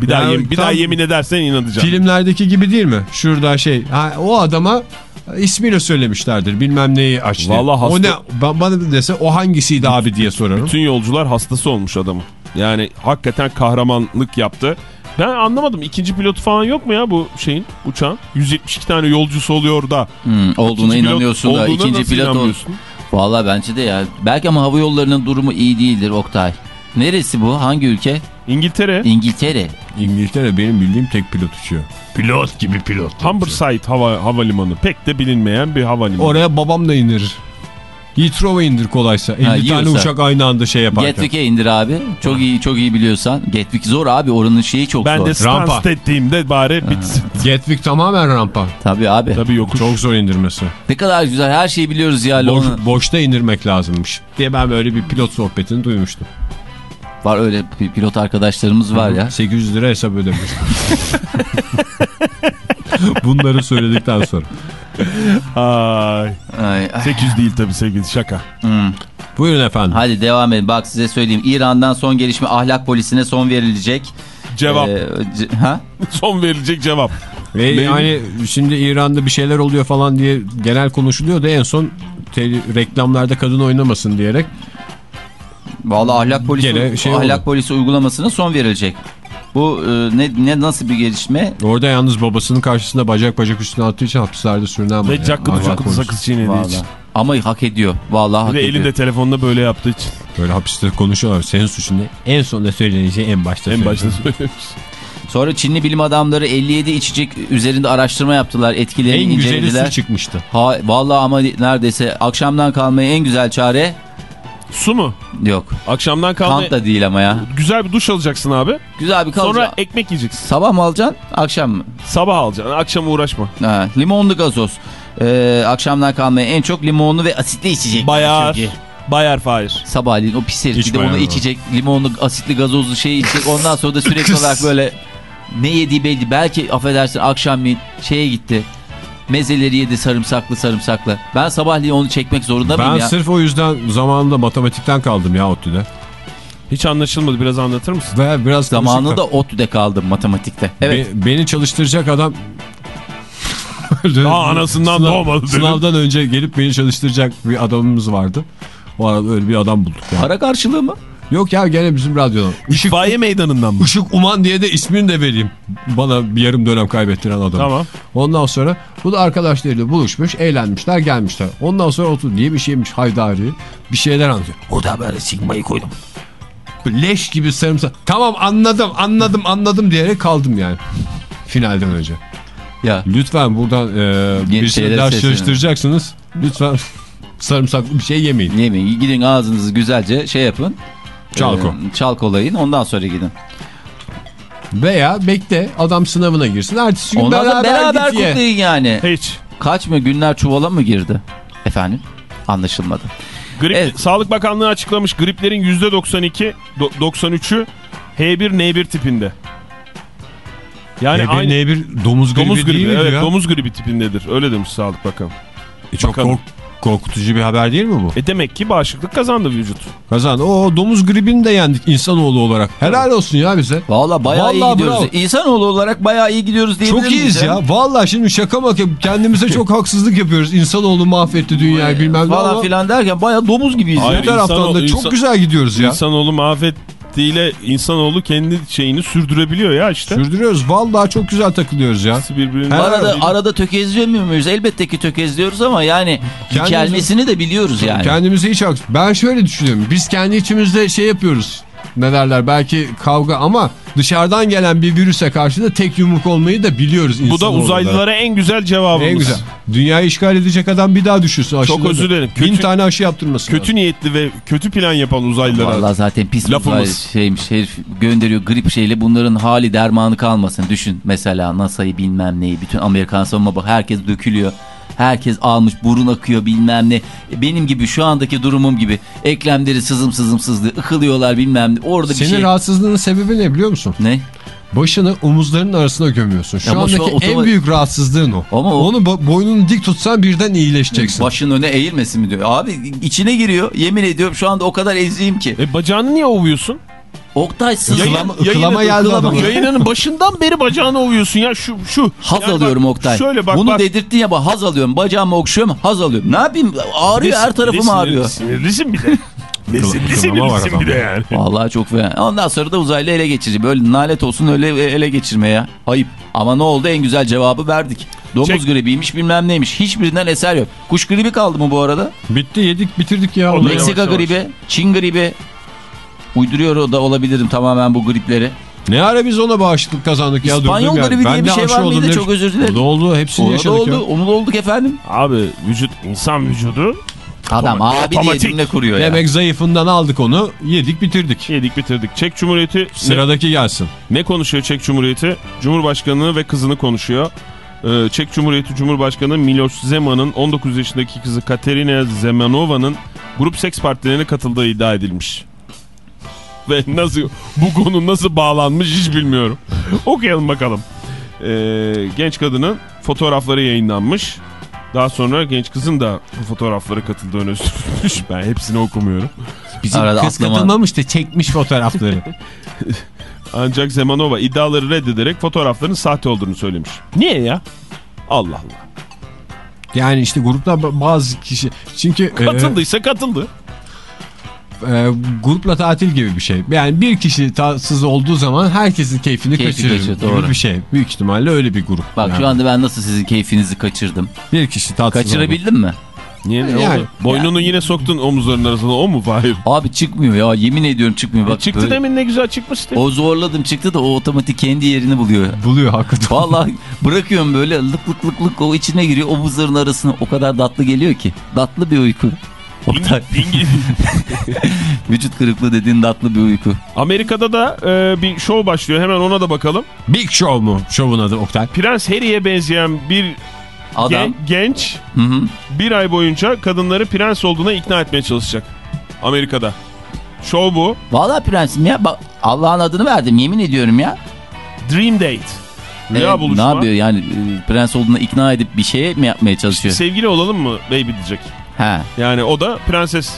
Speaker 4: Bir daha
Speaker 2: Yani
Speaker 4: yem- bir daha yemin edersen inanacağım.
Speaker 2: Filmlerdeki gibi değil mi? Şurada şey ha, o adama ismiyle söylemişlerdir. Bilmem neyi açtı.
Speaker 4: Vallahi hasta-
Speaker 2: O ne ba- bana dese o hangisiydi abi diye sorarım.
Speaker 4: Bütün yolcular hastası olmuş adamın. Yani hakikaten kahramanlık yaptı. Ben anlamadım. ikinci pilotu falan yok mu ya bu şeyin uçağın? 172 tane yolcusu oluyor da.
Speaker 3: Hmm, olduğuna
Speaker 4: İkinci pilot
Speaker 3: inanıyorsun da
Speaker 4: olduğuna
Speaker 3: ikinci pilot ol.
Speaker 4: inanmıyorsun?
Speaker 3: Valla bence de ya. Belki ama hava yollarının durumu iyi değildir Oktay. Neresi bu? Hangi ülke?
Speaker 4: İngiltere,
Speaker 3: İngiltere.
Speaker 2: İngiltere benim bildiğim tek pilot uçuyor. Pilot gibi pilot.
Speaker 4: Humberside hava, havalimanı. Pek de bilinmeyen bir havalimanı.
Speaker 2: Oraya babam da indirir. Heathrow'a indir kolaysa. 50
Speaker 3: Ha,
Speaker 2: tane
Speaker 3: yiyorsa.
Speaker 2: uçak aynı anda şey yaparken.
Speaker 3: Gatwick'e indir abi. Çok iyi çok iyi biliyorsan. Gatwick zor abi. Oranın şeyi çok
Speaker 4: ben
Speaker 3: zor.
Speaker 4: de
Speaker 2: Rampa.
Speaker 4: Stansted'deyim bari bitsin.
Speaker 2: Gatwick tamamen rampa.
Speaker 3: Tabii abi.
Speaker 4: Tabii yokuş.
Speaker 2: Çok zor indirmesi.
Speaker 3: Ne kadar güzel. Her şeyi biliyoruz ya.
Speaker 2: Boş,
Speaker 3: Onu-
Speaker 2: boşta indirmek lazımmış diye ben böyle bir pilot sohbetini duymuştum.
Speaker 3: Var öyle pi- pilot arkadaşlarımız var ya.
Speaker 2: 800 lira hesap ödemiş. Bunları söyledikten sonra.
Speaker 4: Ay.
Speaker 3: Ay, ay.
Speaker 4: 800 değil tabii 8 şaka.
Speaker 3: Hmm.
Speaker 2: Buyurun efendim.
Speaker 3: Hadi devam edin. Bak size söyleyeyim. İran'dan son gelişme ahlak polisine son verilecek.
Speaker 4: Cevap.
Speaker 3: Ee, ce- ha?
Speaker 4: Son verilecek cevap.
Speaker 2: Ve
Speaker 4: Benim-
Speaker 2: yani şimdi İran'da bir şeyler oluyor falan diye genel konuşuluyor da en son reklamlarda kadın oynamasın diyerek
Speaker 3: Vallahi ahlak polisi
Speaker 2: Gene şey
Speaker 3: ahlak
Speaker 2: oldu.
Speaker 3: polisi uygulamasına son verilecek. Bu e, ne ne nasıl bir gelişme?
Speaker 2: orada yalnız babasının karşısında bacak bacak üstüne attığı için hapislerde sürünen var.
Speaker 4: Ve cakkıdı cakkıdı sakız çiğnediği
Speaker 3: Vallahi.
Speaker 4: için.
Speaker 3: Ama hak ediyor. Vallahi hak
Speaker 4: de
Speaker 3: ediyor.
Speaker 4: elinde telefonda böyle yaptığı için.
Speaker 2: Böyle hapiste konuşuyorlar. Senin suçun ne? En sonunda söyleyeceği en başta
Speaker 4: En başta söylemiş.
Speaker 3: Sonra Çinli bilim adamları 57 içecek üzerinde araştırma yaptılar. Etkilerini
Speaker 2: En güzeli
Speaker 3: incelediler.
Speaker 2: su çıkmıştı.
Speaker 3: Ha, vallahi ama neredeyse akşamdan kalmaya en güzel çare
Speaker 4: Su mu?
Speaker 3: yok.
Speaker 4: Akşamdan kalma.
Speaker 3: Kamp da değil ama ya.
Speaker 4: Güzel bir duş alacaksın abi.
Speaker 3: Güzel bir kalacak.
Speaker 4: Sonra ekmek yiyeceksin.
Speaker 3: Sabah mı alacaksın akşam mı?
Speaker 4: Sabah alacaksın. Akşam uğraşma.
Speaker 3: Ha, limonlu gazoz. Ee, akşamdan kalmaya en çok limonlu ve asitli içecek.
Speaker 4: Bayar.
Speaker 3: Çünkü
Speaker 4: Bayar Fahir.
Speaker 3: Sabahleyin o pis herif de onu
Speaker 2: bayar
Speaker 3: içecek. Limonlu asitli gazozlu şey içecek. Ondan sonra da sürekli olarak böyle ne yediği belli. Belki affedersin akşamleyin şeye gitti. Mezeleri yedi sarımsaklı sarımsaklı. Ben sabahleyin onu çekmek zorunda
Speaker 2: Ben
Speaker 3: mıyım ya?
Speaker 2: sırf o yüzden zamanında matematikten kaldım ya ODTÜ'de.
Speaker 4: Hiç anlaşılmadı. Biraz anlatır mısın?
Speaker 2: Ve biraz
Speaker 3: Zamanında ODTÜ'de kaldım matematikte. Evet.
Speaker 2: Be- beni çalıştıracak adam
Speaker 4: Aa, anasından doğmadı dedim.
Speaker 2: Sınavdan önce gelip beni çalıştıracak bir adamımız vardı. O arada öyle bir adam bulduk. Yani.
Speaker 3: Para karşılığı mı?
Speaker 2: Yok ya gene bizim radyodan. Işık,
Speaker 4: İtfaiye meydanından mı?
Speaker 2: Işık Uman diye de ismini de vereyim. Bana bir yarım dönem kaybettiren adam.
Speaker 4: Tamam.
Speaker 2: Ondan sonra bu da arkadaşlarıyla buluşmuş, eğlenmişler, gelmişler. Ondan sonra otur diye bir şeymiş Haydari. Bir şeyler anlatıyor. O da böyle sigmayı koydum. Leş gibi sarımsak. Tamam anladım, anladım, anladım diyerek kaldım yani. Finalden önce.
Speaker 3: Ya
Speaker 2: Lütfen buradan e,
Speaker 3: Ye-
Speaker 2: bir
Speaker 3: şeyleri
Speaker 2: şeyler
Speaker 3: seslenin.
Speaker 2: çalıştıracaksınız. Lütfen sarımsaklı bir şey yemeyin.
Speaker 3: yemeyin gidin ağzınızı güzelce şey yapın.
Speaker 2: Çalko.
Speaker 3: Ee, çalkolayın ondan sonra gidin.
Speaker 2: Veya bekle adam sınavına girsin. Ertesi gün
Speaker 3: Ondan
Speaker 2: beraber,
Speaker 3: beraber
Speaker 2: git
Speaker 3: kutlayın yani.
Speaker 4: Hiç.
Speaker 3: Kaç mı günler çuvala mı girdi? Efendim? Anlaşılmadı.
Speaker 4: Grip,
Speaker 3: Evet.
Speaker 4: Sağlık Bakanlığı açıklamış griplerin %92, do- 93'ü H1N1 tipinde. Yani
Speaker 2: Ne bir,
Speaker 4: aynı
Speaker 2: ne bir domuz gribi
Speaker 4: domuz
Speaker 2: değil
Speaker 4: gribi,
Speaker 2: miydi
Speaker 4: evet
Speaker 2: ya?
Speaker 4: domuz gribi tipindedir. Öyle demiş Sağlık Bakanı.
Speaker 2: E, çok
Speaker 4: Bakalım.
Speaker 2: kork- korkutucu bir haber değil mi bu?
Speaker 4: E demek ki bağışıklık kazandı vücut.
Speaker 2: Kazan. O domuz gribini de yendik insanoğlu olarak. Helal olsun ya bize.
Speaker 3: Valla bayağı iyi
Speaker 2: Vallahi
Speaker 3: gidiyoruz.
Speaker 2: bravo.
Speaker 3: İnsanoğlu olarak bayağı iyi gidiyoruz diyebilir
Speaker 2: Çok iyiyiz ya. Vallahi şimdi şaka maka kendimize çok haksızlık yapıyoruz. İnsanoğlu mahvetti dünyayı bilmem ne
Speaker 3: Falan
Speaker 2: ama
Speaker 3: filan derken bayağı domuz gibiyiz.
Speaker 4: Hayır,
Speaker 2: bir taraftan da çok güzel gidiyoruz ya.
Speaker 4: İnsanoğlu mahvettiğiyle insanoğlu kendi şeyini sürdürebiliyor ya işte.
Speaker 2: Sürdürüyoruz. Vallahi çok güzel takılıyoruz ya.
Speaker 4: Birbirine.
Speaker 3: Arada,
Speaker 2: Evet.
Speaker 3: arada tökezlemiyor muyuz? Elbette ki tökezliyoruz ama yani
Speaker 2: Kendimizi-
Speaker 3: gelmesini de biliyoruz yani.
Speaker 2: Kendimize hiç Ben şöyle düşünüyorum. Biz kendi içimizde şey yapıyoruz. Ne derler belki kavga ama dışarıdan gelen bir virüse karşı da tek yumruk olmayı da biliyoruz.
Speaker 4: Bu da
Speaker 2: olarak.
Speaker 4: uzaylılara en güzel cevabımız.
Speaker 2: En güzel. Dünyayı işgal edecek adam bir daha düşünsün aşıları.
Speaker 4: Çok özür dilerim.
Speaker 2: Bin
Speaker 4: Kötü-
Speaker 2: tane aşı yaptırmasın.
Speaker 4: Kötü niyetli ve kötü plan yapan uzaylılara.
Speaker 3: Vallahi zaten pis
Speaker 4: Lafımız.
Speaker 3: şeymiş herif gönderiyor grip şeyle bunların hali dermanı kalmasın. Düşün mesela NASA'yı bilmem neyi bütün Amerikan savunma bak herkes dökülüyor. Herkes almış burun akıyor bilmem ne. E, Benim gibi şu andaki durumum gibi eklemleri sızım sızım sızdı ıkılıyorlar bilmem ne. Orada bir
Speaker 2: Senin
Speaker 3: şey.
Speaker 2: rahatsızlığının sebebi ne biliyor musun?
Speaker 3: Ne?
Speaker 2: Başını omuzlarının arasına gömüyorsun. Şu
Speaker 3: Ama şu
Speaker 2: andaki
Speaker 3: an
Speaker 2: en büyük rahatsızlığın o.
Speaker 3: Ama o-
Speaker 2: Onu bo- boynunu dik tutsan birden iyileşeceksin.
Speaker 3: Başın öne eğilmesin mi diyor. Abi içine giriyor yemin ediyorum şu anda o kadar eziyim ki.
Speaker 4: E bacağını niye ovuyorsun?
Speaker 3: Oktay.
Speaker 2: Yayın- ıkılama geldi.
Speaker 4: Yayınının başından beri bacağını ovuyorsun ya şu şu.
Speaker 3: Haz
Speaker 4: Yani bak,
Speaker 3: alıyorum Oktay.
Speaker 4: Şöyle bak
Speaker 3: Bunu
Speaker 4: bak.
Speaker 3: dedirttin ya bak haz alıyorum. Bacağımı okşuyorum haz alıyorum. Ne yapayım ağrıyor her tarafım
Speaker 4: Sinirli-
Speaker 3: ağrıyor.
Speaker 4: Sinirlisin bir de. Sinirlisin bir de yani.
Speaker 3: Vallahi çok fena. Ondan sonra da uzaylı ele geçirici. Böyle nalet olsun öyle ele geçirme ya. Ayıp. Ama ne oldu en güzel cevabı verdik. Domuz
Speaker 4: Çek.
Speaker 3: gribiymiş bilmem neymiş. Hiçbirinden eser yok. Kuş gribi kaldı mı bu arada?
Speaker 2: Bitti yedik bitirdik ya.
Speaker 3: Meksika gribi, Çin gribi. Uyduruyor o da olabilirim tamamen bu gripleri.
Speaker 2: Ne ara biz ona bağışıklık kazandık ya.
Speaker 3: İspanyol
Speaker 2: durdum ya.
Speaker 3: gribi diye
Speaker 2: Ben
Speaker 3: bir şey var mıydı?
Speaker 2: demiş.
Speaker 3: Çok özür dilerim.
Speaker 2: O da oldu. Hepsini
Speaker 3: Onu da
Speaker 2: yaşadık
Speaker 3: oldu.
Speaker 2: ya.
Speaker 3: Onu da olduk efendim.
Speaker 4: Abi vücut insan vücudu
Speaker 3: Adam abi diye cümle kuruyor ya.
Speaker 2: Demek zayıfından aldık onu. Yedik bitirdik.
Speaker 4: yedik bitirdik. Çek Cumhuriyeti ne,
Speaker 2: Sıradaki gelsin.
Speaker 4: ne konuşuyor Çek Cumhuriyeti? Cumhurbaşkanı ve kızını konuşuyor. Ee, Çek Cumhuriyeti Cumhurbaşkanı Miloš Zeman'ın 19 yaşındaki kızı Katerina Zemanova'nın grup seks partilerine katıldığı iddia edilmiş. Ve nasıl bu konu nasıl bağlanmış hiç bilmiyorum. Okuyalım bakalım. Ee, genç kadının fotoğrafları yayınlanmış. Daha sonra genç kızın da bu fotoğraflara katıldığını sürmüş. Ben hepsini okumuyorum.
Speaker 2: Bizim
Speaker 3: Arada
Speaker 2: kız
Speaker 3: atlama.
Speaker 2: katılmamış da çekmiş fotoğrafları.
Speaker 4: Ancak Zemanova iddiaları reddederek fotoğrafların sahte olduğunu söylemiş. Niye ya? Allah Allah.
Speaker 2: yani işte grupta ba- bazı kişi... Çünkü e,
Speaker 4: Katıldıysa katıldı.
Speaker 2: E, grupla tatil gibi bir şey. Yani bir kişi tatsız olduğu zaman herkesin keyfini
Speaker 3: Keyfi
Speaker 2: kaçırır
Speaker 3: kaçır,
Speaker 2: gibi
Speaker 3: doğru.
Speaker 2: bir şey. Büyük ihtimalle öyle bir grup.
Speaker 3: Bak
Speaker 2: yani.
Speaker 3: şu anda ben nasıl sizin keyfinizi kaçırdım.
Speaker 2: Bir kişi tatsız oldu.
Speaker 3: Kaçırabildim mi?
Speaker 4: Niye ne
Speaker 2: Yani-
Speaker 4: oldu? Boynunu yine soktun omuzlarının arasına o mu Fahir?
Speaker 3: Abi çıkmıyor ya yemin ediyorum çıkmıyor.
Speaker 4: E
Speaker 3: Bak
Speaker 4: çıktı
Speaker 3: böyle-
Speaker 4: demin ne güzel çıkmıştı.
Speaker 3: O zorladım çıktı da o otomatik kendi yerini buluyor.
Speaker 2: Buluyor hakikaten.
Speaker 3: Vallahi bırakıyorum böyle lık lık lık lık o içine giriyor omuzların arasına o kadar tatlı geliyor ki. Tatlı bir uyku. Oktay, vücut kırıklığı dediğin tatlı bir uyku.
Speaker 4: Amerika'da da e, bir show başlıyor. Hemen ona da bakalım.
Speaker 2: Big Show mu? Şovun adı Oktay.
Speaker 4: Prens Harry'e benzeyen bir
Speaker 3: Adam.
Speaker 4: gen- genç
Speaker 3: Hı hı.
Speaker 4: bir ay boyunca kadınları prens olduğuna ikna etmeye çalışacak. Amerika'da. Show bu.
Speaker 3: Vallahi prensim ya bak Allah'ın adını verdim yemin ediyorum ya.
Speaker 4: Dream Date. Rüya
Speaker 3: Evet,
Speaker 4: buluşma.
Speaker 3: Ne yapıyor yani prens olduğuna ikna edip bir şeye mi yapmaya çalışıyor?
Speaker 4: Sevgili olalım mı baby diyecek.
Speaker 3: He.
Speaker 4: Yani o da prenses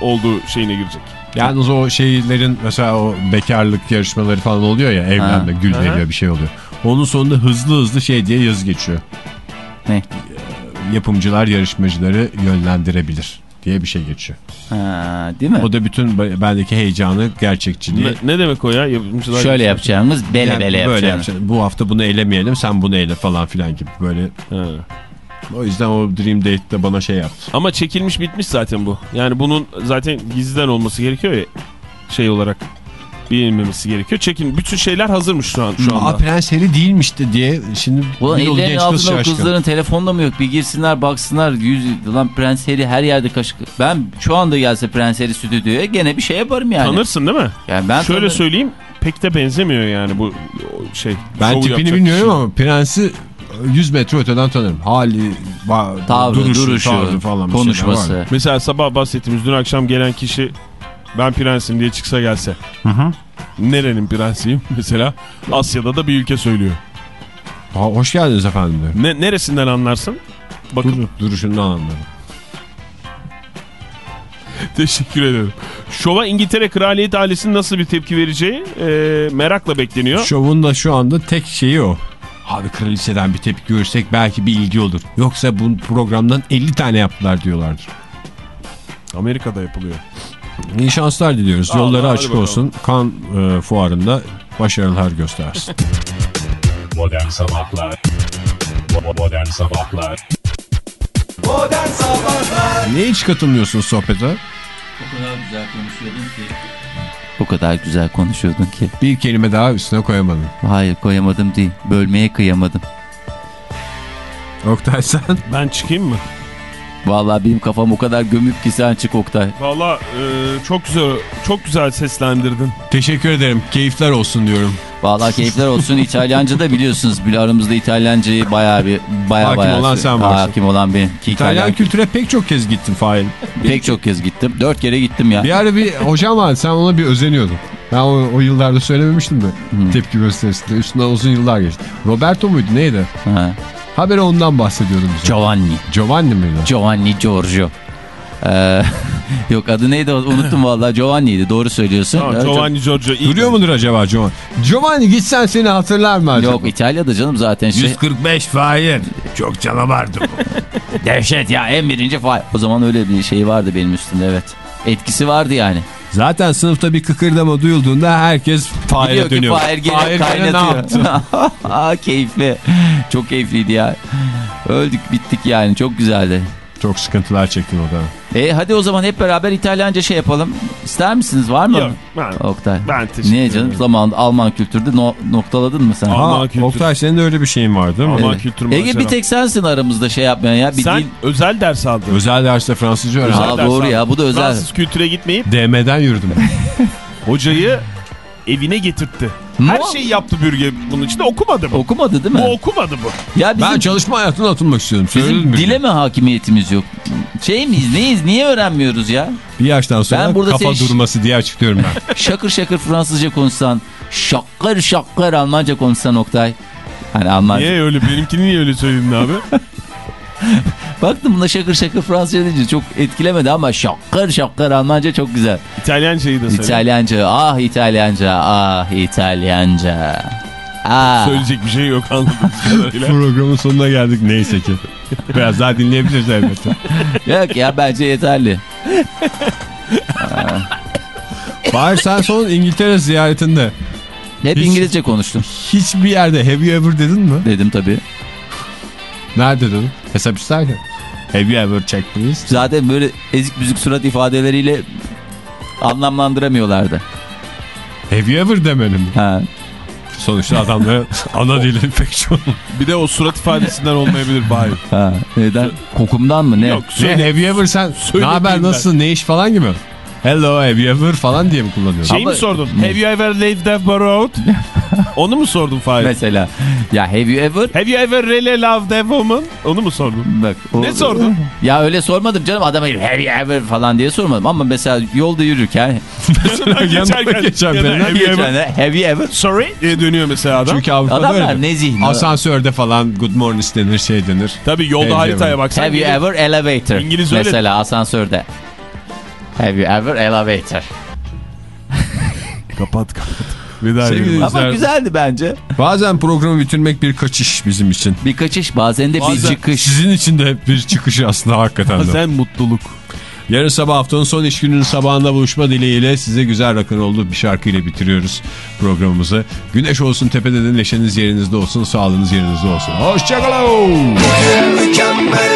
Speaker 4: olduğu şeyine girecek.
Speaker 2: Yalnız o şeylerin mesela o bekarlık yarışmaları falan oluyor ya evlenme,
Speaker 3: Ha.
Speaker 2: gül veriyor bir şey oluyor. Onun sonunda hızlı hızlı şey diye yazı geçiyor.
Speaker 3: Ne?
Speaker 2: Yapımcılar yarışmacıları yönlendirebilir diye bir şey geçiyor.
Speaker 3: Ha, değil mi?
Speaker 2: O da bütün bendeki heyecanı, gerçekçiliği.
Speaker 4: Ne, ne demek o ya? Yapımcılar
Speaker 3: Şöyle yapacağımız bele
Speaker 2: Yani
Speaker 3: bele
Speaker 2: böyle
Speaker 3: yapacağımız.
Speaker 2: Bu hafta bunu elemeyelim sen bunu ele falan filan gibi böyle.
Speaker 4: Ha.
Speaker 2: O yüzden o Dream Date'de bana şey yaptı.
Speaker 4: Ama çekilmiş bitmiş zaten bu. Yani bunun zaten gizliden olması gerekiyor ya şey olarak. Bilinmemesi gerekiyor. Çekin bütün şeyler hazırmış şu an şu
Speaker 2: Aa
Speaker 4: anda.
Speaker 2: Prens Harry değilmişti diye şimdi
Speaker 3: Ulan ellerinin
Speaker 2: genç kız
Speaker 3: altında kızların telefonda mı yok? Bir girsinler baksınlar. Yüz, lan Prens Harry her yerde kaşık. Ben şu anda gelse Prens Harry stüdyoya gene bir şey yaparım yani.
Speaker 4: Tanırsın değil mi?
Speaker 3: Yani ben
Speaker 4: Şöyle
Speaker 3: tanırım.
Speaker 4: söyleyeyim pek de benzemiyor yani bu şey.
Speaker 2: Ben tipini bilmiyorum
Speaker 4: kişi.
Speaker 2: ama Prens'i 100 metre öteden tanırım. Hali,
Speaker 3: Tavrı,
Speaker 2: duruşu,
Speaker 3: duruşu,
Speaker 2: tarzı falan
Speaker 3: konuşması.
Speaker 2: var.
Speaker 4: Mesela sabah bahsettiğimiz dün akşam gelen kişi ben prensim diye çıksa gelse. Nerenin prensiyim mesela? Asya'da da bir ülke söylüyor.
Speaker 2: Ha, hoş geldiniz efendim diyor.
Speaker 4: Ne, neresinden anlarsın? Bakın
Speaker 2: Dur, duruşundan anlarım.
Speaker 4: teşekkür ederim. Şova İngiltere kraliyet ailesinin nasıl bir tepki vereceği e, merakla bekleniyor.
Speaker 2: Şovun da şu anda tek şeyi o. Abi kraliçeden bir tepki görürsek belki bir ilgi olur. Yoksa bu programdan 50 tane yaptılar diyorlardır.
Speaker 4: Amerika'da yapılıyor.
Speaker 2: İyi şanslar diliyoruz.
Speaker 4: Allah,
Speaker 2: Yolları açık
Speaker 4: bakalım.
Speaker 2: olsun. Kan e, fuarında başarılar göstersin.
Speaker 5: Modern Sabahlar Modern Sabahlar
Speaker 1: Modern Sabahlar
Speaker 2: Niye hiç katılmıyorsunuz sohbete?
Speaker 3: O kadar güzel konuşuyordun ki. O kadar güzel konuşuyordun ki.
Speaker 2: Bir kelime daha üstüne koyamadım.
Speaker 3: Hayır koyamadım değil. Bölmeye kıyamadım.
Speaker 2: Oktay sen
Speaker 4: Ben çıkayım mı?
Speaker 3: Vallahi benim kafam o kadar gömük ki sen çık Oktay.
Speaker 4: Valla e, çok güzel çok güzel seslendirdin.
Speaker 2: teşekkür ederim. Keyifler olsun diyorum.
Speaker 3: Vallahi keyifler olsun. İtalyanca da biliyorsunuz. Bile aramızda İtalyancayı bayağı bir bayağı
Speaker 2: Hakim
Speaker 3: bayağı
Speaker 2: olan sen varsın.
Speaker 3: Hakim olan benim. Ki
Speaker 2: İtalyan
Speaker 3: İtalyan
Speaker 2: kültüre pek çok kez gittim Fahir.
Speaker 3: pek çok kez gittim. Dört kere gittim ya.
Speaker 2: Bir ara bir hocam vardı sen ona bir özeniyordun. Ben o, o yıllarda söylememiştim de tepki gösterisinde. Üstünden uzun yıllar geçti. Roberto muydu neydi?
Speaker 3: Ha.
Speaker 2: Haberi ondan bahsediyordum bize.
Speaker 3: Giovanni.
Speaker 2: Giovanni miydi?
Speaker 3: Giovanni Giorgio. Ee, yok adı neydi unuttum vallahi Giovanni'ydi doğru söylüyorsun.
Speaker 4: Tamam,
Speaker 3: Ee,
Speaker 4: Giovanni Giorgio iyi.
Speaker 2: Duruyor mudur acaba Giovanni? Giovanni gitsen seni hatırlar mı acaba?
Speaker 3: Yok İtalya'da canım zaten şey.
Speaker 2: 145 Fahir. Çok canavardı bu.
Speaker 3: Dehşet ya en birinci fay. O zaman öyle bir şey vardı benim üstümde evet. Etkisi vardı yani.
Speaker 2: Zaten sınıfta bir kıkırdama duyulduğunda herkes Fahir'e dönüyor.
Speaker 3: Fahir gene
Speaker 2: Fahir
Speaker 3: kaynatıyor. keyifli. Çok keyifliydi ya. Öldük bittik yani çok güzeldi.
Speaker 2: Çok sıkıntılar çektin o da.
Speaker 3: E hadi o zaman hep beraber İtalyanca şey yapalım. İster misiniz? Var mı?
Speaker 4: Yok ben,
Speaker 3: Oktay.
Speaker 4: ben teşekkür
Speaker 3: Niye canım? Zamanında Alman kültürde no- noktaladın mı sen?
Speaker 4: Alman
Speaker 2: Ha,
Speaker 4: kültür.
Speaker 2: Oktay senin de öyle bir şeyin var değil mi?
Speaker 4: Alman
Speaker 3: Evet.
Speaker 4: kültür
Speaker 3: Ege bir tek sensin aramızda şey yapmayan ya. Bir
Speaker 4: Sen
Speaker 3: dil...
Speaker 4: özel ders aldın.
Speaker 2: Özel derste Fransızca öğrendim.
Speaker 3: Aa, doğru ya, bu da özel.
Speaker 4: Fransız kültüre gitmeyip
Speaker 2: DM'den yürüdüm.
Speaker 4: hocayı evine getirtti.
Speaker 3: Ne?
Speaker 4: Her şeyi yaptı bürge bunun için de okumadı bu.
Speaker 3: Okumadı değil mi?
Speaker 4: Bu okumadı bu.
Speaker 3: ya bizim,
Speaker 2: ben çalışma hayatına atılmak istiyorum. Söyledim
Speaker 3: bizim
Speaker 2: mi?
Speaker 3: dile mi hakimiyetimiz yok? Şey miyiz neyiz niye öğrenmiyoruz ya?
Speaker 2: Bir yaştan sonra
Speaker 3: Ben burada
Speaker 2: kafa durması diye açıklıyorum ben.
Speaker 3: Şakır şakır Fransızca konuşsan, şakır şakır Almanca konuşsan Oktay. Hani Almanca.
Speaker 4: Niye öyle? Benimkini niye öyle söyledin abi?
Speaker 3: Baktım buna şakır şakır Fransızca deyince çok etkilemedi ama şakır şakır Almanca çok güzel.
Speaker 4: İtalyancayı da söyle.
Speaker 3: İtalyanca, ah İtalyanca, ah İtalyanca. Ah.
Speaker 4: Söyleyecek bir şey yok anladığım kadarıyla.
Speaker 2: Programın sonuna geldik neyse ki. Biraz daha dinleyebiliriz elbette.
Speaker 3: Yok ya bence yeterli.
Speaker 2: Bahar sen son İngiltere ziyaretinde
Speaker 3: Hep
Speaker 2: Hiç-
Speaker 3: İngilizce konuştum.
Speaker 2: hiçbir yerde have you ever dedin mi?
Speaker 3: Dedim tabii.
Speaker 2: Nerede dedin? Hesap isterken. Have you ever checked please?
Speaker 3: Zaten böyle ezik büzük surat ifadeleriyle anlamlandıramıyorlardı.
Speaker 2: Have you ever demedim. mi?
Speaker 3: Ha.
Speaker 2: Sonuçta adamların ana dili pek çok.
Speaker 4: Bir de o surat ifadesinden olmayabilir bari.
Speaker 3: Ha. Neden? Kokumdan mı ne?
Speaker 4: Yok
Speaker 2: Ne
Speaker 4: söyle.
Speaker 2: have you ever sen ne haber nasılsın ne iş falan gibi. Hello have you ever falan diye mi kullanıyorsun?
Speaker 4: Şey
Speaker 3: Ama-
Speaker 4: mi sordun? Have you ever lived abroad? Onu mu sordun Fahir?
Speaker 3: Mesela ya have you ever?
Speaker 4: Have you ever really loved a woman? Onu mu sordun?
Speaker 3: Bak, o-
Speaker 4: Ne sordun?
Speaker 3: Ya öyle sormadım canım adama have you ever falan diye sormadım ama mesela yolda yürürken
Speaker 2: Yanına geçen
Speaker 4: ya da have you ever-
Speaker 3: have you ever?
Speaker 4: Sorry diye dönüyor mesela adam.
Speaker 2: Çünkü Avrupa'da
Speaker 3: Adamlar
Speaker 2: öyle.
Speaker 3: nezih.
Speaker 2: Asansörde falan good morning denir şey denir.
Speaker 4: Tabii yolda
Speaker 2: Have
Speaker 4: haritaya baksan.
Speaker 3: Have you ever elevator?
Speaker 4: İngiliz öyle.
Speaker 3: Mesela asansörde. Have you ever elevator?
Speaker 4: Kapat kapat. Veda
Speaker 2: Sevgili.
Speaker 3: Ama
Speaker 2: Güzel.
Speaker 3: güzeldi bence.
Speaker 2: Bazen programı bitirmek bir kaçış bizim için.
Speaker 3: Bir kaçış bazen de bir
Speaker 2: Bazen
Speaker 3: çıkış.
Speaker 2: Sizin için de hep bir çıkış aslında hakikaten de.
Speaker 4: Bazen mutluluk.
Speaker 2: Yarın sabah haftanın son iş gününün sabahında buluşma dileğiyle size güzel rock'n'roll'lu bir şarkıyla bitiriyoruz programımızı. Güneş olsun tepede de neşeniz yerinizde olsun, sağlığınız yerinizde olsun. Hoşçakalın.
Speaker 1: Mükemmel